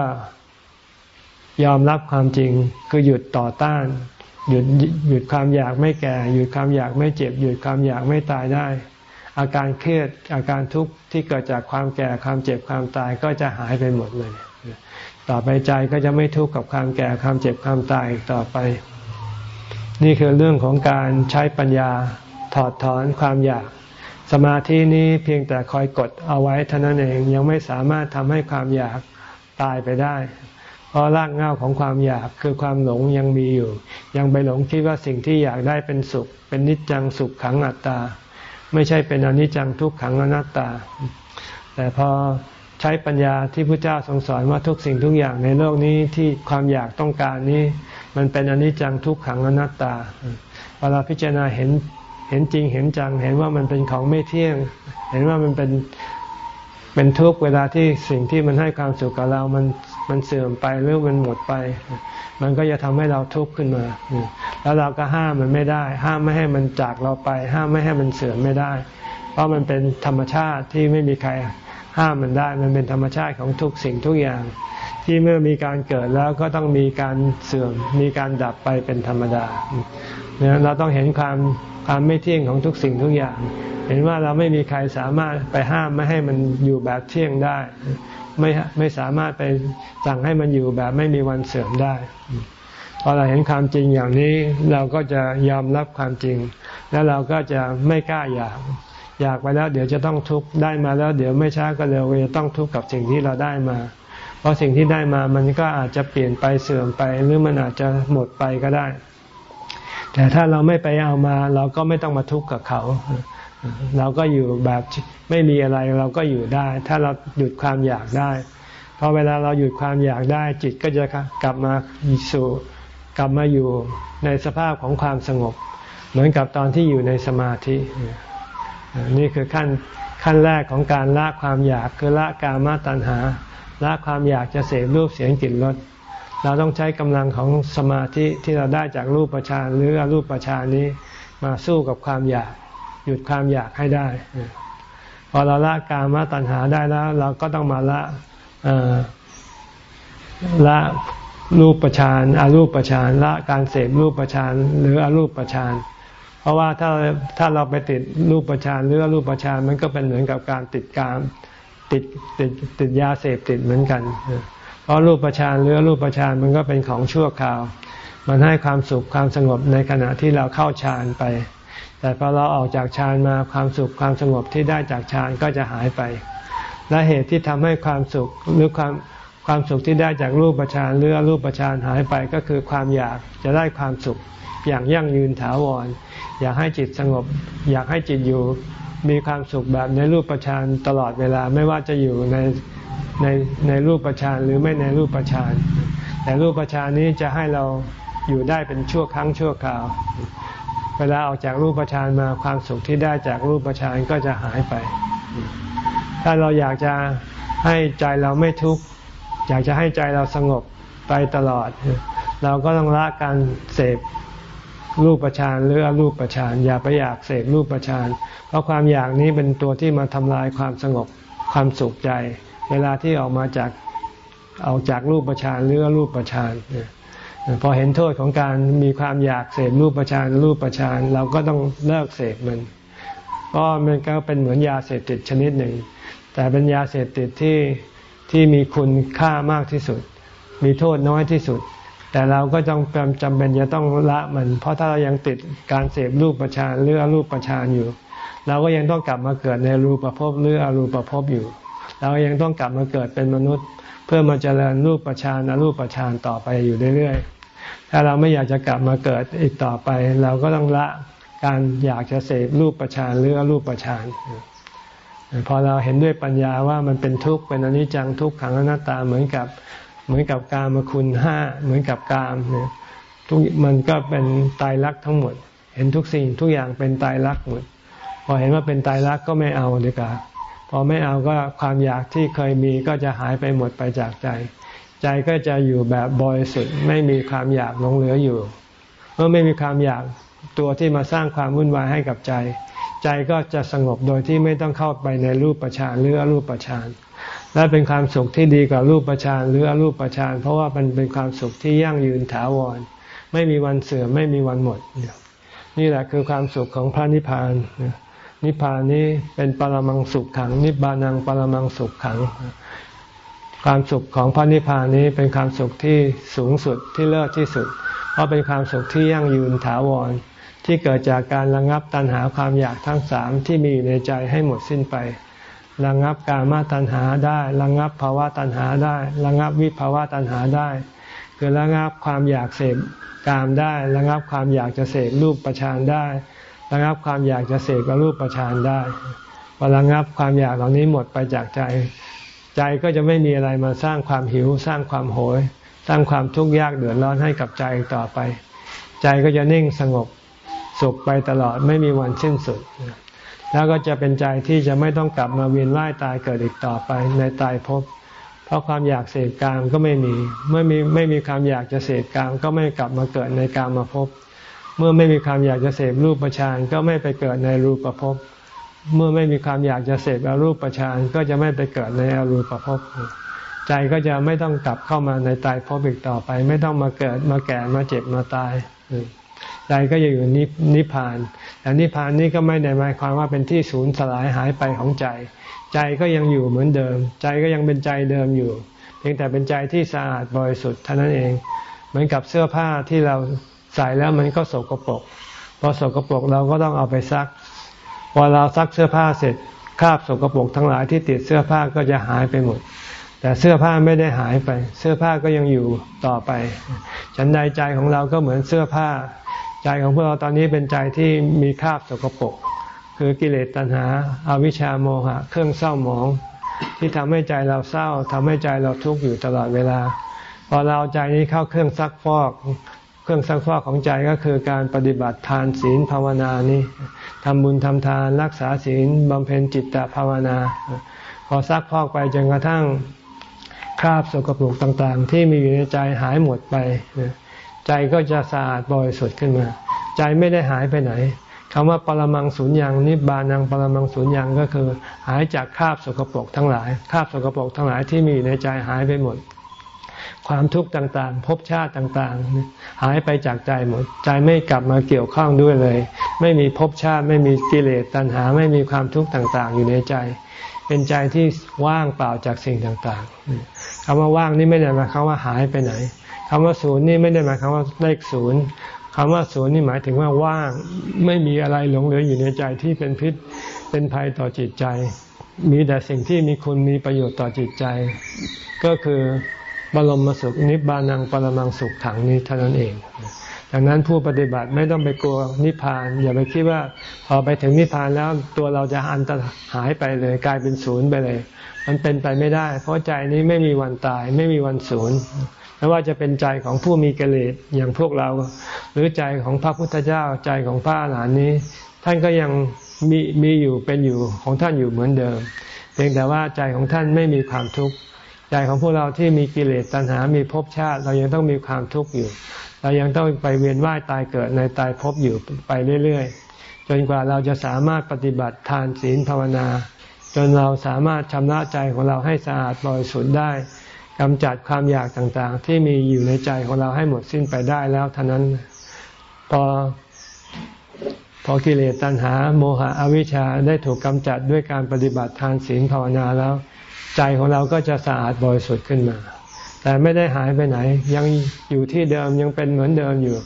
ยอมรับความจริงคือหยุดต่อต้าน หยุดหยุดความอยากไม่แก่ หยุดความอยากไม่เจ็บ หยุดความอยากไม่ตายได้ อาการเครียดอาการทุกข์ที่เกิดจากความแก่ความเจ็บความตายก็จะหายไปหมดเลย ต่อไปใจก็จะไม่ทุกข์กับความแก่ความเจ็บความตายต่อไป นี่คือเรื่องของการใช้ปัญญาถอดถอนความอยาก สมาธินี้เพียงแต่คอยกดเอาไว้เท่านั้นเองยังไม่สามารถทำให้ความอยากตายไปได้ เพราะรากเหง้าของความอยากคือความหลงยังมีอยู่ ยังไปหลงคิดว่าสิ่งที่อยากได้เป็นสุข เป็นนิจจังสุขขังอัตตา ไม่ใช่เป็นอนิจจังทุกขังอนัตตา แต่พอ ช้ปัญญาที่พระเจ้าทรงสอนว่าทุกสิ่งทุกอย่างในโลกนี้ที่ความอยากต้องการนี้ มันเป็นอนิจจังทุกขังอนัตตาเวลาพิจารณาเห็นเห็นจริงเห็นจัง เห็นว่ามันเป็นของไม่เที่ยง เห็นว่ามันเป็นเป็นทุกเวลาที่สิ่งที่มันให้ความสุขกับเรา มันมันเสื่อมไปหรือมันหมดไป มันก็จะทำให้เราทุกข์ขึ้นมา แล้วเราก็ห้ามมันไม่ได้ ห้ามไม่ให้มันจากเราไป ห้ามไม่ให้มันเสื่อมไม่ได้ เพราะมันเป็นธรรมชาติที่ไม่มีใคร ห้ามมันได้มันเป็นธรรมชาติของทุกสิ่งทุกอย่าง ที่เมื่อมีการเกิดแล้วก็ต้องมีการเสื่อมมีการดับไปเป็นธรรมดาเนี่ยเราต้องเห็นความความไม่เที่ยงของทุกสิ่งทุกอย่าง เห็นว่าเราไม่มีใครสามารถไปห้ามไม่ให้มันอยู่แบบเที่ยงได้ ไม่ไม่สามารถไปสั่งให้มันอยู่แบบไม่มีวันเสื่อมได้พอเราเห็นความจริงอย่างนี้เราก็จะยอมรับความจริง แล้วเราก็จะไม่กล้าอยาก อยากไปแล้วเดี๋ยวจะต้องทุกข์ได้มาแล้ว เดี๋ยวไม่ช้าก็เร็วจะต้องทุกข์กับสิ่งที่เราได้มา เพราะสิ่งที่ได้มามันก็อาจจะเปลี่ยนไปเสื่อมไป หรือมันอาจจะหมดไปก็ได้ แต่ถ้าเราไม่ไปเอามา เราก็ไม่ต้องมาทุกข์กับเขา เราก็อยู่แบบไม่มีอะไรเราก็อยู่ได้ ถ้าเราหยุดความอยากได้พอเวลาเราหยุดความอยากได้ จิตก็จะกลับมาสู่กลับมาอยู่ในสภาพของความสงบ เหมือนกับตอนที่อยู่ในสมาธิ นี่คือขั้นขั้นแรกของการละความอยากคือละกามตัณหา ละความอยากจะเสพรูปเสียงกลิ่นรสเราต้องใช้กำลังของสมาธิที่เราได้จากรูปประชานหรืออรูปประชานนี้มาสู้กับความอยาก หยุดความอยากให้ได้ พอเราละกามตัณหาได้แล้ว เราก็ต้องมาละละรูปประชานอารูปประชานละการเสพรูปประชานหรืออารูปประชานเพ ราะว่าถ้าถ้าเราไปติดรูปประชานหรืออารูปประชานมันก็เป็นเหมือนกับการติดการติดติดติดยาเสพติดเหมือนกัน เพราะรูปประชานหรือรูปประชานมันก็เป็นของชั่วคราว มันให้ความสุขความสงบในขณะที่เราเข้าฌานไป แต่พอเราออกจากฌานมาความสุขความสงบที่ได้จากฌานก็จะหายไป และเหตุที่ทำให้ความสุขหรือความความสุขที่ได้จากรูปฌานหรือรูปฌานหายไปก็คือความอยากจะได้ความสุขอย่างยั่งยืนถาวร อยากให้จิตสงบ อยากให้จิตอยู่มีความสุขแบบในรูปฌานตลอดเวลาไม่ว่าจะอยู่ในในในรูปฌานหรือไม่ในรูปฌานแต่รูปฌานนี้จะให้เราอยู่ได้เป็นชั่วครั้งชั่วคราว เวลาออกจากรูปฌานมาความสุขที่ได้จากรูปฌานก็จะหายไป ถ้าเราอยากจะให้ใจเราไม่ทุกข์อยากจะให้ใจเราสงบไปตลอด เราก็ต้องละการเสพ รูปฌานหรืออรูปฌานอย่าไปอยากเสพรูปฌานเพราะความอยากนี้เป็นตัวที่มาทำลายความสงบความสุขใจ เวลาที่ออกมาจากออกจากรูปฌานหรือรูปฌานพอเห็นโทษของการมีความอยากเสพรูปฌานรูปฌานเราก็ต้องเลิกเสพมันก็มันก็เป็นเหมือนยาเสพติดชนิดหนึ่ง แต่เป็นยาเสพติดที่ที่มีคุณค่ามากที่สุด มีโทษน้อยที่สุด แต่เราก็ต้องจำเป็นจะต้องละมัน เพราะถ้าเรายังติดการเสพรูปประชานหรืออรูปประชานอยู่ เราก็ยังต้องกลับมาเกิดในรูปภพหรืออรูปภพอยู่ เรายังต้องกลับมาเกิดเป็นมนุษย์ เพื่อมาเจริญรูปประชานอรูปประชานต่อไปอยู่เรื่อยๆ ถ้าเราไม่อยากจะกลับมาเกิดอีกต่อไป เราก็ต้องละการอยากจะเสพรูปประชานหรืออรูปประชานพอเราเห็นด้วยปัญญาว่ามันเป็นทุกข์เป็นอนิจจังทุกขังอนัตตาเหมือนกับ เหมือนกับการมาคุณห้าเหมือนกับกามเนี่ยทุกมันก็เป็นตายรักทั้งหมด เห็นทุกสิ่งทุกอย่างเป็นตายรักหมด พอเห็นว่าเป็นตายรักก็ไม่เอาดีกว่าพอไม่เอาก็ความอยากที่เคยมีก็จะหายไปหมดไปจากใจ ใจก็จะอยู่แบบบริสุทธิ์ไม่มีความอยากหลงเหลืออยู่ เมื่อไม่มีความอยากตัวที่มาสร้างความวุ่นวายให้กับใจ ใจก็จะสงบโดยที่ไม่ต้องเข้าไปในรูปประชานหรืออรูปประชาน และเป็นความสุขที่ดีกว่ารูปประชานหรืออรูปประชานเพราะว่ามันเป็นความสุขที่ยั่งยืนถาวร ไม่มีวันเสื่อมไม่มีวันหมด นี่แหละคือความสุขของพระนิพพาน นิพพานนี้เป็นปรมังสุขขัง นิบานังปรมังสุขขัง ความสุขของพระนิพพานนี้เป็นความสุขที่สูงสุดที่เลิศที่สุด เพราะเป็นความสุขที่ยั่งยืนถาวรที่เกิดจากการระงับตัณหาความอยากทั้งสามที่มีอยู่ในใจให้หมดสิ้นไป ระงับการมาตัณหาได้ระงับภาวะตัณหาได้ระงับวิภาวะตัณหาได้ คือระงับความอยากเสพกามได้ระงับความอยากจะเสพรูปประชานได้ระงับความอยากจะเสพรูปประชานได้พอระงับความอยากเหล่านี้หมดไปจากใจ ใจก็จะไม่มีอะไรมาสร้างความหิวสร้างความโหย สร้างความทุกข์ยากเดือดร้อนให้กับใจต่อไป ใจก็จะนิ่งสงบสุขไปตลอดไม่มีวันสิ้นสุด แล้วก็จะเป็นใจที่จะไม่ต้องกลับมาเวียนว่ายตายเกิดอีกต่อไปในตายภพเพราะความอยากเสพกามก็ไม่มี เมื่อมีไม่มีความอยากจะเสพกามก็ไม่กลับมาเกิดในกามมาภพเมื่อไม่มีความอยากจะเสพรูปประชานก็ไม่ไปเกิดในรูปประพบเมื่อไม่มีความอยากจะเสพอรูปประชานก็จะไม่ไปเกิดในอรูปประพบใจก็จะไม่ต้องกลับเข้ามาในตายภพอีกต่อไป ไม่ต้องมาเกิดมาแก่มาเจ็บมาตาย ใจก็จะอยู่นิพพานแต่นิพพานนี้ก็ไม่ได้หมายความว่าเป็นที่ศูนย์สลายหายไปของใจ ใจก็ยังอยู่เหมือนเดิม ใจก็ยังเป็นใจเดิมอยู่ เพียงแต่เป็นใจที่สะอาดบริสุทธิ์เท่านั้นเอง เหมือนกับเสื้อผ้าที่เราใส่แล้วมันก็สกปรกพอสกปรกเราก็ต้องเอาไปซัก พอเราซักเสื้อผ้าเสร็จคราบสกปรกทั้งหลายที่ติดเสื้อผ้าก็จะหายไปหมด แต่เสื้อผ้าไม่ได้หายไป เสื้อผ้าก็ยังอยู่ต่อไป ฉันใดใจของเราก็เหมือนเสื้อผ้า ใจของพวกเราตอนนี้เป็นใจที่มีคราบสกปรกคือกิเลสตัณหาอาวิชชาโมหะ เครื่องเศร้าหมอง ที่ทำให้ใจเราเศร้าทำให้ใจเราทุกข์อยู่ตลอดเวลา พอเราใจนี้เข้าเครื่องซักฟอก เครื่องซักฟอกของใจก็คือการปฏิบัติทานศีลภาวนานี้ทำบุญทำทานรักษาศีลบำเพ็ญจิตตภาวนา พอซักฟอกไปจนกระทั่งคราบสกปรกต่างๆ ที่มีอยู่ในใจหายหมดไป ใจก็จะสะอาดบริสุทธิ์ขึ้นมา ใจไม่ได้หายไปไหนคำว่าปรมังสุญญ์นิบานังปรมังสุญญ์ก็คือ หายจากคราบสกปรกทั้งหลายคราบสกปรกทั้งหลายที่มีในใจหายไปหมด ความทุกข์ต่างๆ ภพชาติต่างๆ หายไปจากใจหมด ใจไม่กลับมาเกี่ยวข้องด้วยเลย ไม่มีภพชาติไม่มีกิเลสตัณหา ไม่มีความทุกข์ต่างๆ อยู่ในใจ เป็นใจที่ว่างเปล่าจากสิ่งต่างๆคำว่าว่างนี่ไม่ได้หมายความว่าหายไปไหนคำว่าศูนย์นี่ไม่ได้หมายความว่าเลขศูนย์คำว่าศูนย์นี่หมายถึงว่าว่าง ไม่มีอะไรหลงเหลืออยู่ในใจที่เป็นพิษเป็นภัยต่อจิตใจ มีแต่สิ่งที่มีคุณมีประโยชน์ต่อจิตใจ ก็คือบรมสุขนิบานังปรมังสุขขังนี้เท่านั้นเอง ดังนั้นผู้ปฏิบัติไม่ต้องไปกลัวนิพพาน อย่าไปคิดว่าพอไปถึงนิพพานแล้วตัวเราจะอันตรหายไปเลย กลายเป็นศูนย์ไปเลย มันเป็นไปไม่ได้ เพราะใจนี้ไม่มีวันตาย ไม่มีวันศูนย์ไม่ว่าจะเป็นใจของผู้มีกิเลสอย่างพวกเรา หรือใจของพระพุทธเจ้าใจของพระหลานนี้ ท่านก็ยังมีมีอยู่เป็นอยู่ของท่านอยู่เหมือนเดิม เพียงแต่ว่าใจของท่านไม่มีความทุกข์ใจของพวกเราที่มีกิเลสตัณหา มีภพชาติ เรายังต้องมีความทุกข์อยู่ เรายังต้องไปเวียนว่ายตายเกิดในตายภพอยู่ไปเรื่อยๆ จนกว่าเราจะสามารถปฏิบัติทานศีลภาวนา จนเราสามารถชำระใจของเราให้สะอาดบริสุทธิ์ได้กำจัดความอยากต่างๆ ที่มีอยู่ในใจของเราให้หมดสิ้นไปได้แล้วเท่านั้น พอพอกิเลสตัณหา โมหะอวิชชาได้ถูกกำจัดด้วยการปฏิบัติทานศีลภาวนาแล้ว ใจของเราก็จะสะอาดบริสุทธิ์ขึ้นมา แต่ไม่ได้หายไปไหน ยังอยู่ที่เดิมยังเป็นเหมือนเดิมอยู่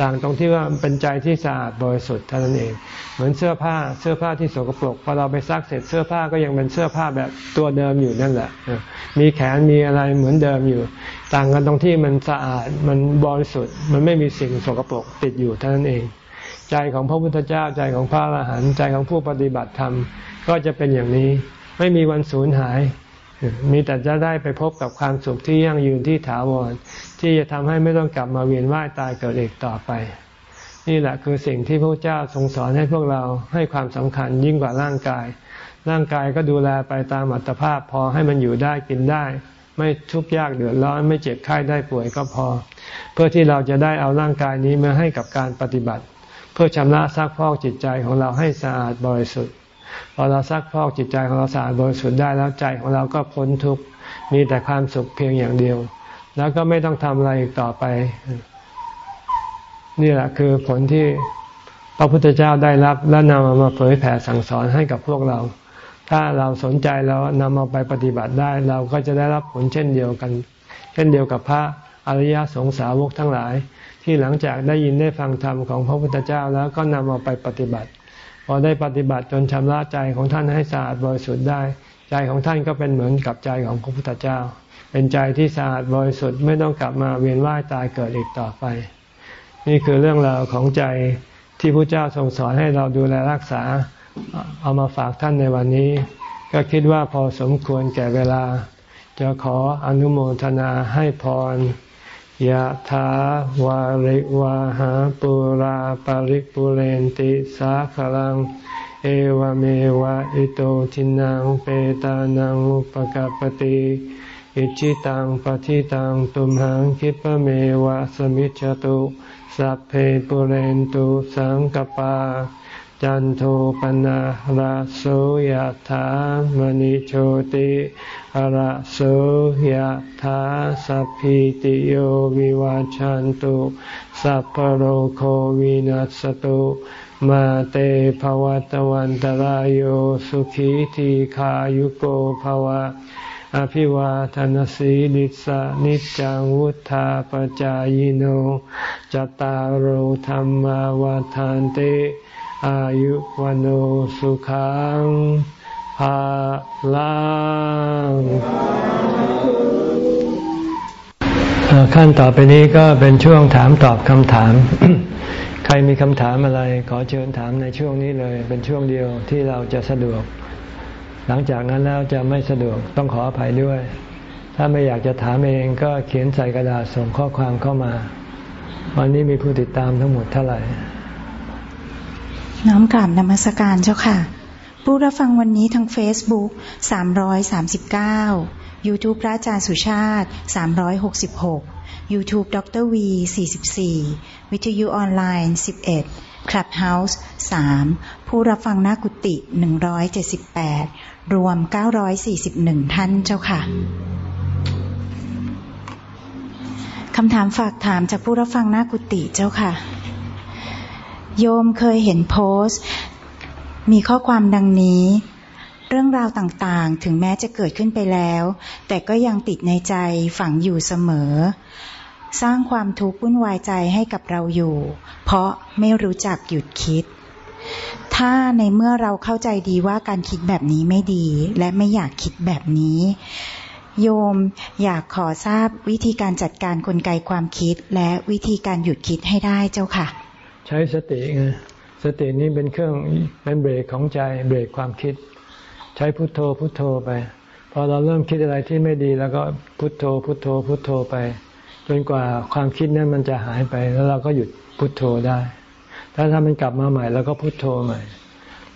ต่างตรงที่ว่าเป็นใจที่สะอาดบริสุทธิ์เท่านั้นเอง เหมือนเสื้อผ้าเสื้อผ้าที่สกปรกพอเราไปซักเสร็จเสื้อผ้าก็ยังเป็นเสื้อผ้าแบบตัวเดิมอยู่นั่นแหละ มีแขนมีอะไรเหมือนเดิมอยู่ ต่างกันตรงที่มันสะอาดมันบริสุทธิ์ มันไม่มีสิ่งสกปรกติดอยู่เท่านั้นเอง ใจของพระพุทธเจ้าใจของพระอรหันต์ใจของผู้ปฏิบัติธรรมก็จะเป็นอย่างนี้ ไม่มีวันสูญหาย มีแต่จะได้ไปพบกับความสุขที่ยั่งยืนที่ถาวร ที่จะทำให้ไม่ต้องกลับมาเวียนว่ายตายเกิดอีกต่อไป นี่แหละคือสิ่งที่พระเจ้าทรงสอนให้พวกเราให้ความสำคัญยิ่งกว่าร่างกาย ร่างกายก็ดูแลไปตามอัตภาพพอให้มันอยู่ได้กินได้ ไม่ทุกข์ยากเดือดร้อนไม่เจ็บไข้ได้ป่วยก็พอ เพื่อที่เราจะได้เอาร่างกายนี้มาให้กับการปฏิบัติ เพื่อชำระซักพอกจิตใจของเราให้สะอาดบริสุทธิ์ พอเราซักพอกจิตใจของเราสะอาดบริสุทธิ์ได้แล้วใจของเราก็พ้นทุกข์มีแต่ความสุขเพียงอย่างเดียว แล้วก็ไม่ต้องทำอะไรอีกต่อไป นี่แหละคือผลที่พระพุทธเจ้าได้รับและนำมาเผยแผ่สั่งสอนให้กับพวกเรา ถ้าเราสนใจแล้วนำเอาไปปฏิบัติได้ เราก็จะได้รับผลเช่นเดียวกัน เช่นเดียวกับพระอริยสงสาวกทั้งหลาย ที่หลังจากได้ยินได้ฟังธรรมของพระพุทธเจ้าแล้วก็นำเอาไปปฏิบัติ พอได้ปฏิบัติจนชำระใจของท่านให้สะอาดบริสุทธิ์ได้ ใจของท่านก็เป็นเหมือนกับใจของพระพุทธเจ้า เป็นใจที่สะอาดบริสุทธิ์ไม่ต้องกลับมาเวียนว่ายตายเกิดอีกต่อไป นี่คือเรื่องราวของใจที่พระเจ้าทรงสอนให้เราดูแลรักษาเอามาฝากท่านในวันนี้ ก็คิดว่าพอสมควรแก่เวลา จะขออนุโมทนาให้พร ยะถาวาริวาหาปุราปาริกปุเรนติสาขลัง เอวเมวะอิโตทินังเปตานังอุปกปติอิจิตังปฏิตังตุมหังคิปเมวะสมิจจตุสัพเพปุเรนตุสังกปา จันโทปนะระโสยธามณิโชติระโสยธาสัพพิติโยวิวาจันตุสัพพโรโควินัสตุมาเตภวัตวันตารโยสุขีทีขายุโกภวะ อภิวาทนสีลิสานิจังวุธาปจายโนจตารโธรรมวาทานเต อายุวันโอสุขังภาลังขั้นต่อไปนี้ก็เป็นช่วงถามตอบคำถาม ใครมีคำถามอะไร ขอเชิญถามในช่วงนี้เลย เป็นช่วงเดียวที่เราจะสะดวก หลังจากนั้นแล้วจะไม่สะดวกต้องขออภัยด้วย ถ้าไม่อยากจะถามเองก็เขียนใส่กระดาษส่งข้อความเข้ามา วันนี้มีผู้ติดตามทั้งหมดเท่าไหร่ น้อมกราบนมัสการเจ้าค่ะ ผู้รับฟังวันนี้ทาง Facebook 339 YouTube พระอาจารย์สุชาติ 366 YouTube ดร V 44 วิทยุออนไลน์ 11 Clubhouse 3 ผู้รับฟังหน้ากุฏิ 178 รวม 941 ท่านเจ้าค่ะคำถามฝากถามจากผู้รับฟังหน้ากุฏิเจ้าค่ะ โยมเคยเห็นโพสต์ มีข้อความดังนี้ เรื่องราวต่างๆ ถึงแม้จะเกิดขึ้นไปแล้ว แต่ก็ยังติดในใจฝังอยู่เสมอ สร้างความทุกข์วุ่นวายใจให้กับเราอยู่ เพราะไม่รู้จักหยุดคิด ถ้าในเมื่อเราเข้าใจดีว่าการคิดแบบนี้ไม่ดี และไม่อยากคิดแบบนี้ โยมอยากขอทราบวิธีการจัดการกลไกความคิดและวิธีการหยุดคิดให้ได้เจ้าค่ะ ใช้สติไงสตินี้เป็นเครื่องเป็นเบรกของใจเบรกความคิด ใช้พุทโธพุทโธไป พอเราเริ่มคิดอะไรที่ไม่ดี แล้วก็พุทโธพุทโธพุทโธไป จนกว่าความคิดนั้นมันจะหายไป แล้วเราก็หยุดพุทโธได้ ถ้าถ้ามันกลับมาใหม่เราก็พุทโธใหม่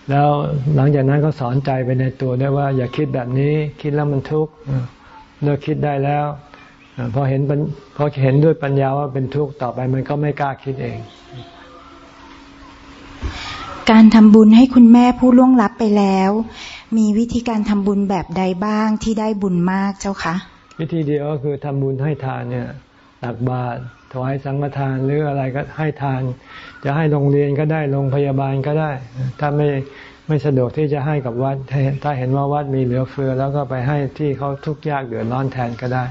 แล้วหลังจากนั้นก็สอนใจไปในตัวได้ว่า อย่าคิดแบบนี้คิดแล้วมันทุกข์เลิกคิดได้แล้วพอเห็นพอเห็นด้วยปัญญาว่าเป็นทุกข์ต่อไปมันก็ไม่กล้าคิดเอง การทำบุญให้คุณแม่ผู้ล่วงลับไปแล้ว มีวิธีการทำบุญแบบใดบ้างที่ได้บุญมากเจ้าคะ วิธีเดียวก็คือทำบุญให้ทานเนี่ยตักบาตรถวายสังฆทานหรืออะไรก็ให้ทาน จะให้โรงเรียนก็ได้โรงพยาบาลก็ได้ ถ้าไม่ไม่สะดวกที่จะให้กับวัด ถ้าเห็นว่าวัดมีเหลือเฟือ แล้วก็ไปให้ที่เขาทุกข์ยากเดือดร้อนแทนก็ได้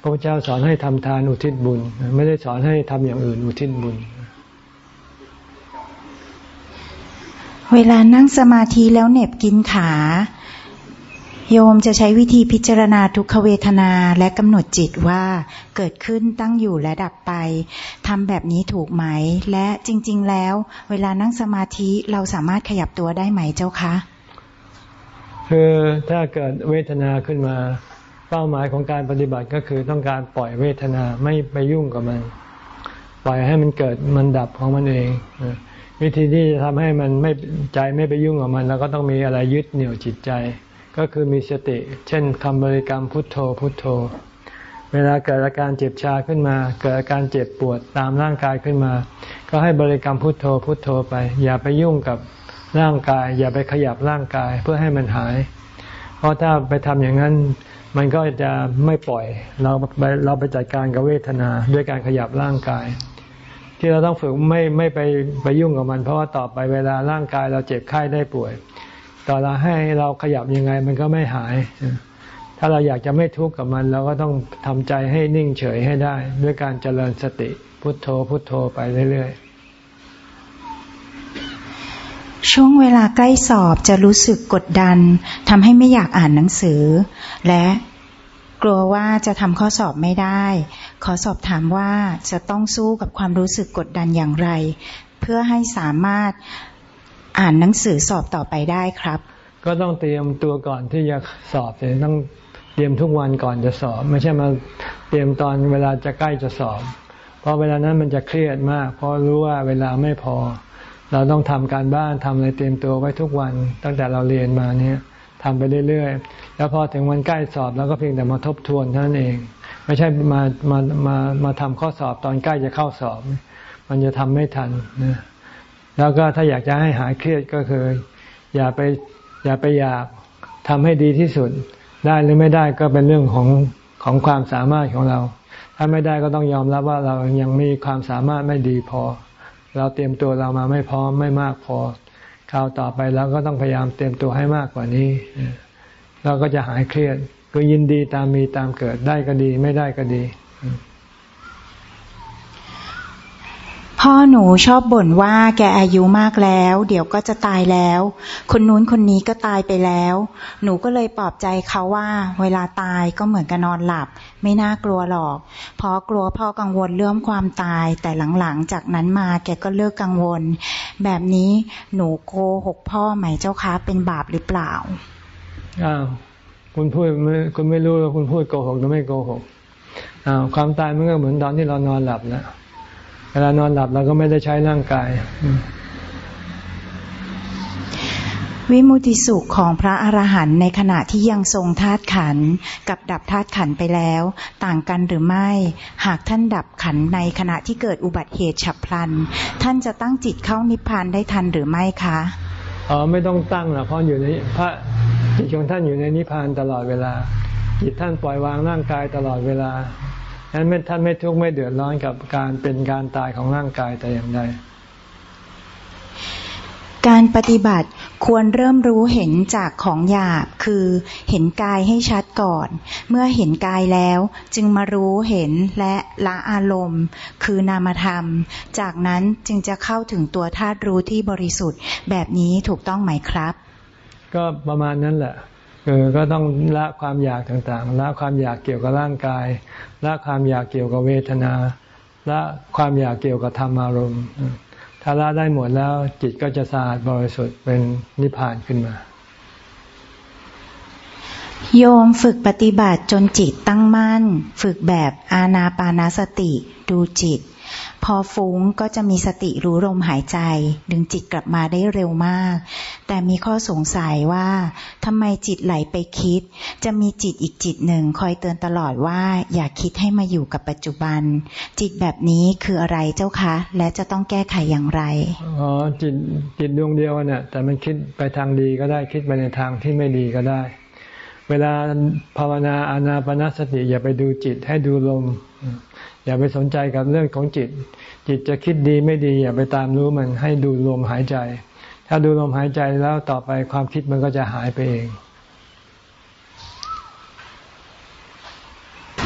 พระพุทธเจ้าสอนให้ทำทานอุทิศบุญ ไม่ได้สอนให้ทำอย่างอื่นอุทิศบุญ เวลานั่งสมาธิแล้วเหน็บกินขา โยมจะใช้วิธีพิจารณาทุกขเวทนาและกำหนดจิตว่าเกิดขึ้นตั้งอยู่และดับไปทำแบบนี้ถูกไหม และจริง ๆ แล้ว เวลานั่งสมาธิเราสามารถขยับตัวได้ไหมเจ้าคะคือถ้าเกิดเวทนาขึ้นมา เป้าหมายของการปฏิบัติก็คือต้องการปล่อยเวทนาไม่ไปยุ่งกับมัน ปล่อยให้มันเกิดมันดับของมันเอง วิธีที่จะทำให้มันไม่ใจไม่ไปยุ่งกับมันเราก็ต้องมีอะไรยึดเหนี่ยวจิตใจ ก็คือมีสติ เช่นคำบริกรรมพุทโธพุทโธ เวลาเกิดอาการเจ็บชาขึ้นมา เกิดอาการเจ็บปวดตามร่างกายขึ้นมา ก็ให้บริกรรมพุทโธพุทโธไป อย่าไปยุ่งกับร่างกาย อย่าไปขยับร่างกายเพื่อให้มันหาย เพราะถ้าไปทำอย่างนั้นมันก็จะไม่ปล่อย เราไปเราไปจัดการกับเวทนาด้วยการขยับร่างกาย ที่เราต้องฝึกไม่ไม่ไปไปยุ่งกับมัน เพราะว่าต่อไปเวลาร่างกายเราเจ็บไข้ได้ป่วย ต่อเราให้เราขยับยังไงมันก็ไม่หาย ถ้าเราอยากจะไม่ทุกข์กับมัน เราก็ต้องทำใจให้นิ่งเฉยให้ได้ ด้วยการเจริญสติพุทโธพุทโธไปเรื่อยๆช่วงเวลาใกล้สอบจะรู้สึกกดดันทำให้ไม่อยากอ่านหนังสือ และกลัวว่าจะทำข้อสอบไม่ได้ ขอสอบถามว่าจะต้องสู้กับความรู้สึกกดดันอย่างไร เพื่อให้สามารถอ่านหนังสือสอบต่อไปได้ครับ ก็ต้องเตรียมตัวก่อนที่จะสอบเลยต้องเตรียมทุกวันก่อนจะสอบ ไม่ใช่มาเตรียมตอนเวลาจะใกล้จะสอบ เพราะเวลานั้นมันจะเครียดมาก เพราะรู้ว่าเวลาไม่พอ เราต้องทำการบ้านทำอะไรเตรียมตัวไว้ทุกวัน ตั้งแต่เราเรียนมาเนี่ยทำไปเรื่อยๆ แล้วพอถึงวันใกล้สอบเราก็เพียงแต่มาทบทวนเท่านั้นเอง ไม่ใช่มามามามาทำข้อสอบตอนใกล้จะเข้าสอบ มันจะทำไม่ทันนะแล้วก็ถ้าอยากจะให้หายเครียดก็คือ อย่าไปอย่าไปอยากทำให้ดีที่สุด ได้หรือไม่ได้ก็เป็นเรื่องของของความสามารถของเรา ถ้าไม่ได้ก็ต้องยอมรับว่าเรายังมีความสามารถไม่ดีพอ เราเตรียมตัวเรามาไม่พร้อมไม่มากพอคราวต่อไปเราก็ต้องพยายามเตรียมตัวให้มากกว่านี้เราก็จะหายเครียด ก็ยินดีตามมีตามเกิดได้ก็ดี ไม่ได้ก็ดี พ่อหนูชอบบ่นว่าแกอายุมากแล้ว เดี๋ยวก็จะตายแล้ว คนนู้นคนนี้ก็ตายไปแล้ว หนูก็เลยปลอบใจเขาว่า เวลาตายก็เหมือนกับนอนหลับ ไม่น่ากลัวหรอก เพราะกลัวพ่อกังวลเรื่องความตาย แต่หลังๆจากนั้นมาแกก็เลิกกังวล แบบนี้หนูโกหกพ่อไหมเจ้าคะเป็นบาปหรือเปล่าอ้าว คุณพูดคุณไม่รู้ว่าคุณพูดโกหกหรือไม่โกหกอาวความตายมันก็เหมือนตอนที่เรานอนหลับนะเวลานอนหลับเราก็ไม่ได้ใช้ร่างกาย วิมุติสุขของพระอรหันต์ในขณะที่ยังทรงธาตุขันกับดับธาตุขันไปแล้ว ต่างกันหรือไม่ หากท่านดับขันในขณะที่เกิดอุบัติเหตุฉับพลัน ท่านจะตั้งจิตเข้านิพพานได้ทันหรือไม่คะ อ๋อไม่ต้องตั้งหรอกเพราะอยู่ในพระจิตของท่านอยู่ในนิพพานตลอดเวลา จิตท่านปล่อยวางร่างกายตลอดเวลาฉะนั้นท่านไม่ทุกข์ไม่เดือดร้อนกับการเป็นการตายของร่างกายแต่อย่างใดการปฏิบัติ ควรเริ่มรู้เห็นจากของหยาบคือเห็นกายให้ชัดก่อน เมื่อเห็นกายแล้ว จึงมารู้เห็นและละอารมณ์ คือนามธรรม จากนั้นจึงจะเข้าถึงตัวธาตุรู้ที่บริสุทธิ์ แบบนี้ถูกต้องไหมครับ ก็ประมาณนั้นแหละคือก็ต้องละความอยากต่างๆละความอยากเกี่ยวกับร่างกายละความอยากเกี่ยวกับเวทนาละความอยากเกี่ยวกับธรรมอารมณ์าระได้หมดแล้ว จิตก็จะสะอาดบริสุทธิ์เป็นนิพพานขึ้นมา โยมฝึกปฏิบัติจนจิตตั้งมั่น ฝึกแบบอาณาปานาสติ ดูจิต พอฟุ้งก็จะมีสติรู้ลมหายใจ ดึงจิตกลับมาได้เร็วมาก แต่มีข้อสงสัยว่าทำไมจิตไหลไปคิด จะมีจิตอีกจิตหนึ่งคอยเตือนตลอดว่าอย่าคิดให้มาอยู่กับปัจจุบัน จิตแบบนี้คืออะไรเจ้าคะ และจะต้องแก้ไขอย่างไรอ๋อจิตจิตดวงเดียวเนี่ยแต่มันคิดไปทางดีก็ได้คิดไปในทางที่ไม่ดีก็ได้ เวลาภาวนาอานาปนาสติอย่าไปดูจิตให้ดูลม อย่าไปสนใจกับเรื่องของจิต จิตจะคิดดีไม่ดี อย่าไปตามรู้มันให้ดูลมหายใจ ถ้าดูลมหายใจแล้วต่อไปความคิดมันก็จะหายไปเอง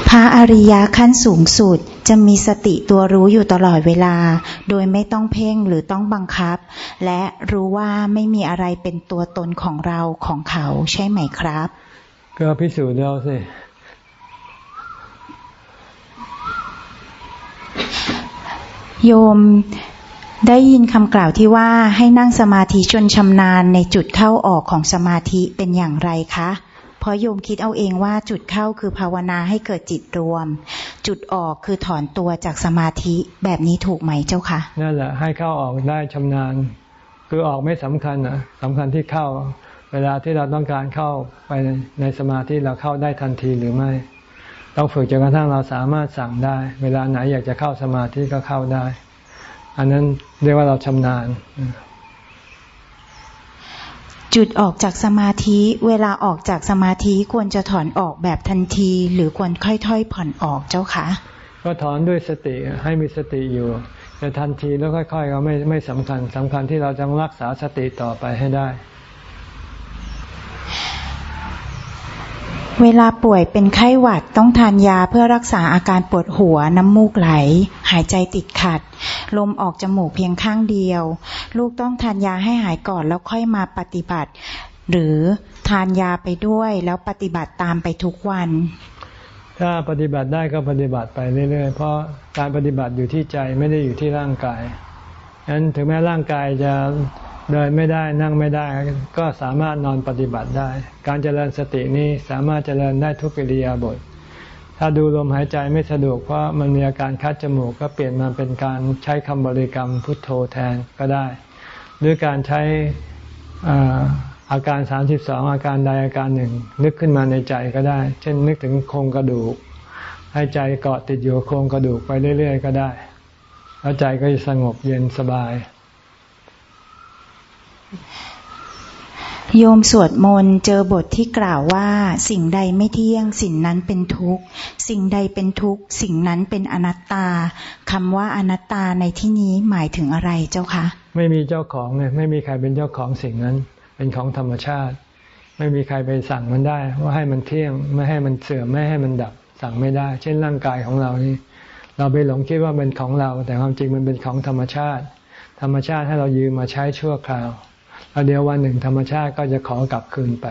พระอริยขั้นสูงสุดจะมีสติตัวรู้อยู่ตลอดเวลา โดยไม่ต้องเพ่งหรือต้องบังคับ และรู้ว่าไม่มีอะไรเป็นตัวตนของเราของเขาใช่ไหมครับ ก็พิสูจน์แล้วสิ โยมได้ยินคำกล่าวที่ว่าให้นั่งสมาธิจนชำนาญในจุดเข้าออกของสมาธิเป็นอย่างไรคะ เพราะโยมคิดเอาเองว่าจุดเข้าคือภาวนาให้เกิดจิตรวม จุดออกคือถอนตัวจากสมาธิแบบนี้ถูกไหมเจ้าคะนั่นแหละให้เข้าออกได้ชำนาญ คือออกไม่สำคัญนะสำคัญที่เข้า เวลาที่เราต้องการเข้าไปในสมาธิเราเข้าได้ทันทีหรือไม่ ต้องฝึกจนกระทั่งเราสามารถสั่งได้ เวลาไหนอยากจะเข้าสมาธิก็เข้าได้ อันนั้นเรียกว่าเราชำนาญ จุดออกจากสมาธิ เวลาออกจากสมาธิควรจะถอนออกแบบทันที หรือควรค่อยๆผ่อนออกเจ้าคะก็ถอนด้วยสติให้มีสติอยู่แต่ทันทีแล้วค่อยๆก็ไม่ไม่สำคัญสำคัญที่เราจะรักษาสติต่อไปให้ได้ เวลาป่วยเป็นไข้หวัดต้องทานยาเพื่อรักษาอาการปวดหัวน้ำมูกไหล หายใจติดขัด ลมออกจมูกเพียงข้างเดียว ลูกต้องทานยาให้หายก่อนแล้วค่อยมาปฏิบัติ หรือทานยาไปด้วยแล้วปฏิบัติตามไปทุกวัน ถ้าปฏิบัติได้ก็ปฏิบัติไปเรื่อยๆ เพราะการปฏิบัติอยู่ที่ใจไม่ได้อยู่ที่ร่างกายฉะนั้นถึงแม้ร่างกายจะ เดินไม่ได้นั่งไม่ได้ก็สามารถนอนปฏิบัติได้ การเจริญสตินี้สามารถเจริญได้ทุกปิริยาบทถ้าดูลมหายใจไม่สะดวกเพราะมันมีอาการคัดจมูกก็เปลี่ยนมาเป็นการใช้คำบริกรรมพุทโธแทนก็ได้ หรือการใช้อาการ 32 อาการใดอาการหนึ่ง นึกขึ้นมาในใจก็ได้ เช่นนึกถึงโครงกระดูก ให้ใจเกาะติดอยู่โครงกระดูกไปเรื่อย ๆ ก็ได้ แล้วใจก็จะสงบเย็นสบาย โยมสวดมนต์เจอบทที่กล่าวว่า สิ่งใดไม่เที่ยง สิ่งนั้นเป็นทุกข์ สิ่งใดเป็นทุกข์ สิ่งนั้นเป็นอนัตตาคำว่าอนัตตาในที่นี้หมายถึงอะไรเจ้าคะไม่มีเจ้าของเลยไม่มีใครเป็นเจ้าของสิ่งนั้น เป็นของธรรมชาติ ไม่มีใครไปสั่งมันได้ ว่าให้มันเที่ยงไม่ให้มันเสื่อมไม่ให้มันดับ สั่งไม่ได้ เช่นร่างกายของเรานี่เราไปหลงคิดว่าเป็นของเรา แต่ความจริงมันเป็นของธรรมชาติ ธรรมชาติให้เรายืมมาใช้ชั่วคราว แล้วเดี๋ยววันหนึ่งธรรมชาติก็จะขอกลับคืนไป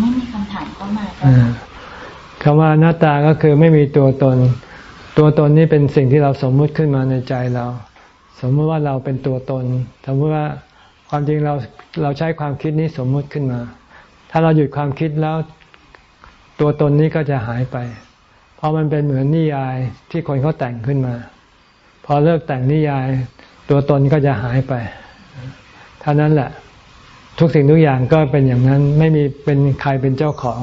ไม่มีคำถามเข้ามาคำว่าหน้าตาก็คือไม่มีตัวตน ตัวตนนี้เป็นสิ่งที่เราสมมุติขึ้นมาในใจเรา สมมติว่าเราเป็นตัวตน สมมติว่าความจริงเราเราใช้ความคิดนี้สมมุติขึ้นมา ถ้าเราหยุดความคิดแล้วตัวตนนี้ก็จะหายไป เพราะมันเป็นเหมือนนิยายที่คนเขาแต่งขึ้นมา พอเลิกแต่งนิยาย ตัวตนก็จะหายไปเท่านั้นแหละ ทุกสิ่งทุกอย่างก็เป็นอย่างนั้นไม่มีเป็นใครเป็นเจ้าของ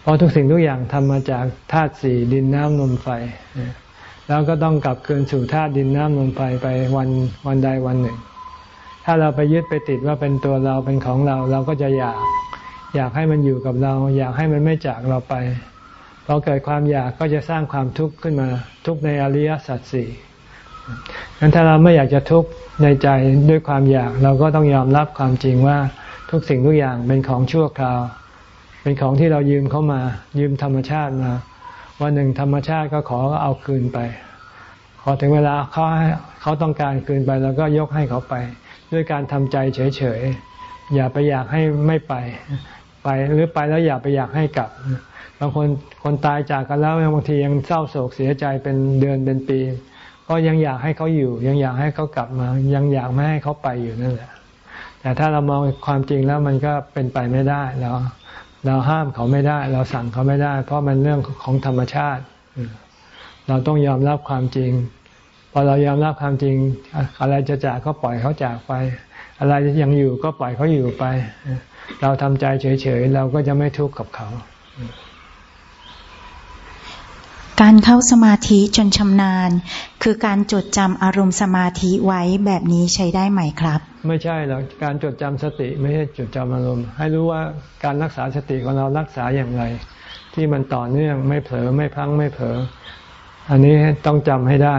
เพราะทุกสิ่งทุกอย่างทำมาจากธาตุสี่ดินน้ำลมไฟ แล้วก็ต้องกลับคืนสู่ธาตุดินน้ำลมไฟไปวันวันใดวันหนึ่ง ถ้าเราไปยึดไปติดว่าเป็นตัวเราเป็นของเราเราก็จะอยากอยากให้มันอยู่กับเรา อยากให้มันไม่จากเราไปพอเกิดความอยากก็จะสร้างความทุกข์ขึ้นมา ทุกในอริยสัจสี่ งั้นถ้าเราไม่อยากจะทุกข์ในใจด้วยความอยาก เราก็ต้องยอมรับความจริงว่าทุกสิ่งทุกอย่างเป็นของชั่วคราว เป็นของที่เรายืมเข้ามา ยืมธรรมชาติมาวันหนึ่งธรรมชาติก็ขอเอาคืนไปพอถึงเวลาเขาเขาต้องการคืนไปแล้วก็ยกให้เขาไป ด้วยการทำใจเฉยๆอย่าไปอยากให้ไม่ไป ไปหรือไปแล้วอย่าไปอยากให้กลับบางคนคนตายจากกันแล้วบางทียังเศร้าโศกเสียใจเป็นเดือนเป็นปี ก็ยังอยากให้เขาอยู่ ยังอยากให้เขากลับมา ยังอยากไม่ให้เขาไปอยู่นั่นแหละ แต่ถ้าเรามองความจริงแล้วมันก็เป็นไปไม่ได้แล้วเราห้ามเขาไม่ได้ เราสั่งเขาไม่ได้ เพราะมันเรื่องของธรรมชาติ เราต้องยอมรับความจริง พอเรายอมรับความจริง อะไรจะจากก็ปล่อยเขาจากไป อะไรยังอยู่ก็ปล่อยเขาอยู่ไป เราทำใจเฉยๆ เราก็จะไม่ทุกข์กับเขา การเข้าสมาธิจนชำนาญ คือการจดจำอารมณ์สมาธิไว้แบบนี้ใช้ได้ไหมครับ ไม่ใช่หรอกการจดจำสติไม่ใช่จดจำอารมณ์ ให้รู้ว่าการรักษาสติของเรารักษาอย่างไร ที่มันต่อเนื่องไม่เผลอไม่พังไม่เผลออันนี้ต้องจำให้ได้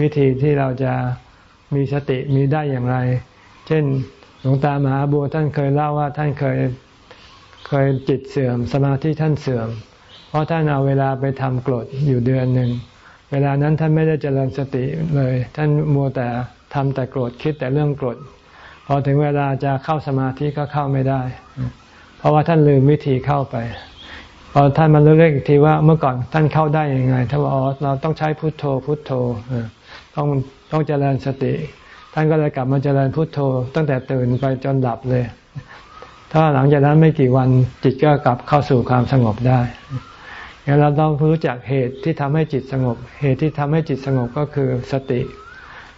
วิธีที่เราจะมีสติมีได้อย่างไร เช่นหลวงตามหาบัวท่านเคยเล่าว่าท่านเคยเคยจิตเสื่อม สมาธิท่านเสื่อม ราะท่านเอาเวลาไปทำกรดอยู่เดือนหนึ่ง เวลานั้นท่านไม่ได้เจริญสติเลย ท่านมัวแต่ทำแต่โกรธคิดแต่เรื่องโกรธพอถึงเวลาจะเข้าสมาธิก็เข้าไม่ได้ เพราะว่าท่านลืมวิธีเข้าไปพอท่านมาเลือกอีกทีว่าเมื่อก่อนท่านเข้าได้ยังไงท่านบอกอ๋อเราต้องใช้พุทโธพุทโธต้องต้องเจริญสติ ท่านก็เลยกลับมาเจริญพุทโธ ตั้งแต่ตื่นไปจนหลับเลย ถ้าหลังจากนั้นไม่กี่วันจิตก็กลับเข้าสู่ความสงบได้ งั้นเราต้องรู้จักเหตุที่ทำให้จิตสงบ เหตุที่ทำให้จิตสงบก็คือสติ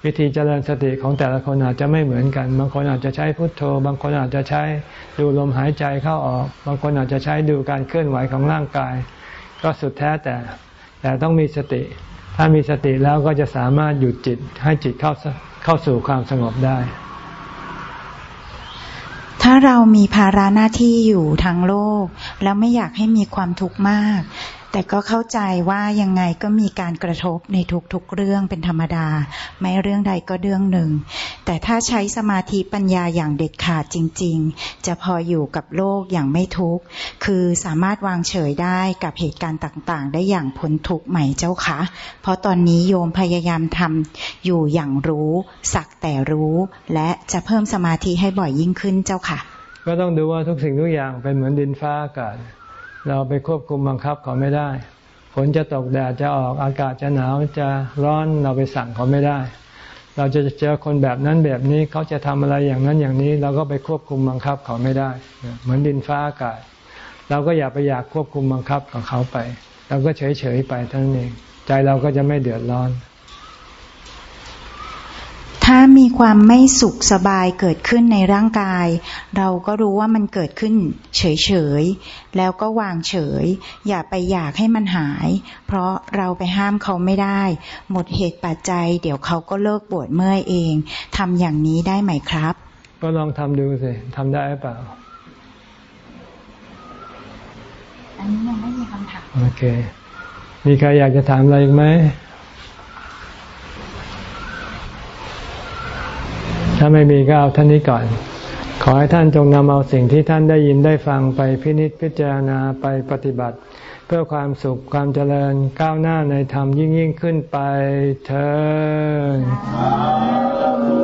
วิธีเจริญสติของแต่ละคนอาจจะไม่เหมือนกัน บางคนอาจจะใช้พุทโธ บางคนอาจจะใช้ดูลมหายใจเข้าออก บางคนอาจจะใช้ดูการเคลื่อนไหวของร่างกาย ก็สุดแท้แต่ แต่ต้องมีสติ ถ้ามีสติแล้วก็จะสามารถหยุดจิตให้จิตเข้าเข้าสู่ความสงบได้ ถ้าเรามีภาระหน้าที่อยู่ทางโลก แล้วไม่อยากให้มีความทุกข์มาก แต่ก็เข้าใจว่ายังไงก็มีการกระทบในทุกๆเรื่องเป็นธรรมดา ไม่เรื่องใดก็เรื่องหนึ่ง แต่ถ้าใช้สมาธิปัญญาอย่างเด็ดขาดจริง ๆ จะพออยู่กับโลกอย่างไม่ทุกข์ คือสามารถวางเฉยได้กับเหตุการณ์ต่างๆ ได้อย่างพ้นทุกข์ไหมเจ้าคะ เพราะตอนนี้โยมพยายามทำอยู่อย่างรู้ สักแต่รู้ และจะเพิ่มสมาธิให้บ่อยยิ่งขึ้นเจ้าค่ะ ก็ต้องดูว่าทุกสิ่งทุกอย่างเป็นเหมือนดินฟ้าอากาศ เราไปควบคุมบังคับเขาไม่ได้ฝนจะตกแดดจะออกอากาศจะหนาวจะร้อนเราไปสั่งเขาไม่ได้ เราจะเจอคนแบบนั้นแบบนี้เขาจะทำอะไรอย่างนั้นอย่างนี้ เราก็ไปควบคุมบังคับเขาไม่ได้ เหมือนดินฟ้าอากาศ เราก็อย่าไปอยากควบคุมบังคับกับเขาไป เราก็เฉยเฉยไปเท่านั้นเอง ใจเราก็จะไม่เดือดร้อน ถ้ามีความไม่สุขสบายเกิดขึ้นในร่างกาย เราก็รู้ว่ามันเกิดขึ้นเฉยๆ แล้วก็วางเฉย อย่าไปอยากให้มันหาย เพราะเราไปห้ามเขาไม่ได้ หมดเหตุปัจจัย เดี๋ยวเขาก็เลิกปวดเมื่อยเองทำอย่างนี้ได้ไหมครับ ก็ลองทำดูสิทำได้หรือเปล่า อันนี้ยังไม่มีคำถาม โอเค มีใครอยากจะถามอะไรอีกไหม ถ้าไม่มีก็เอาท่านนี้ก่อน ขอให้ท่านจงนำเอาสิ่งที่ท่านได้ยินได้ฟังไปพินิจพิจารณาไปปฏิบัติ เพื่อความสุขความเจริญก้าวหน้าในธรรมยิ่งยิ่งขึ้นไปเธอ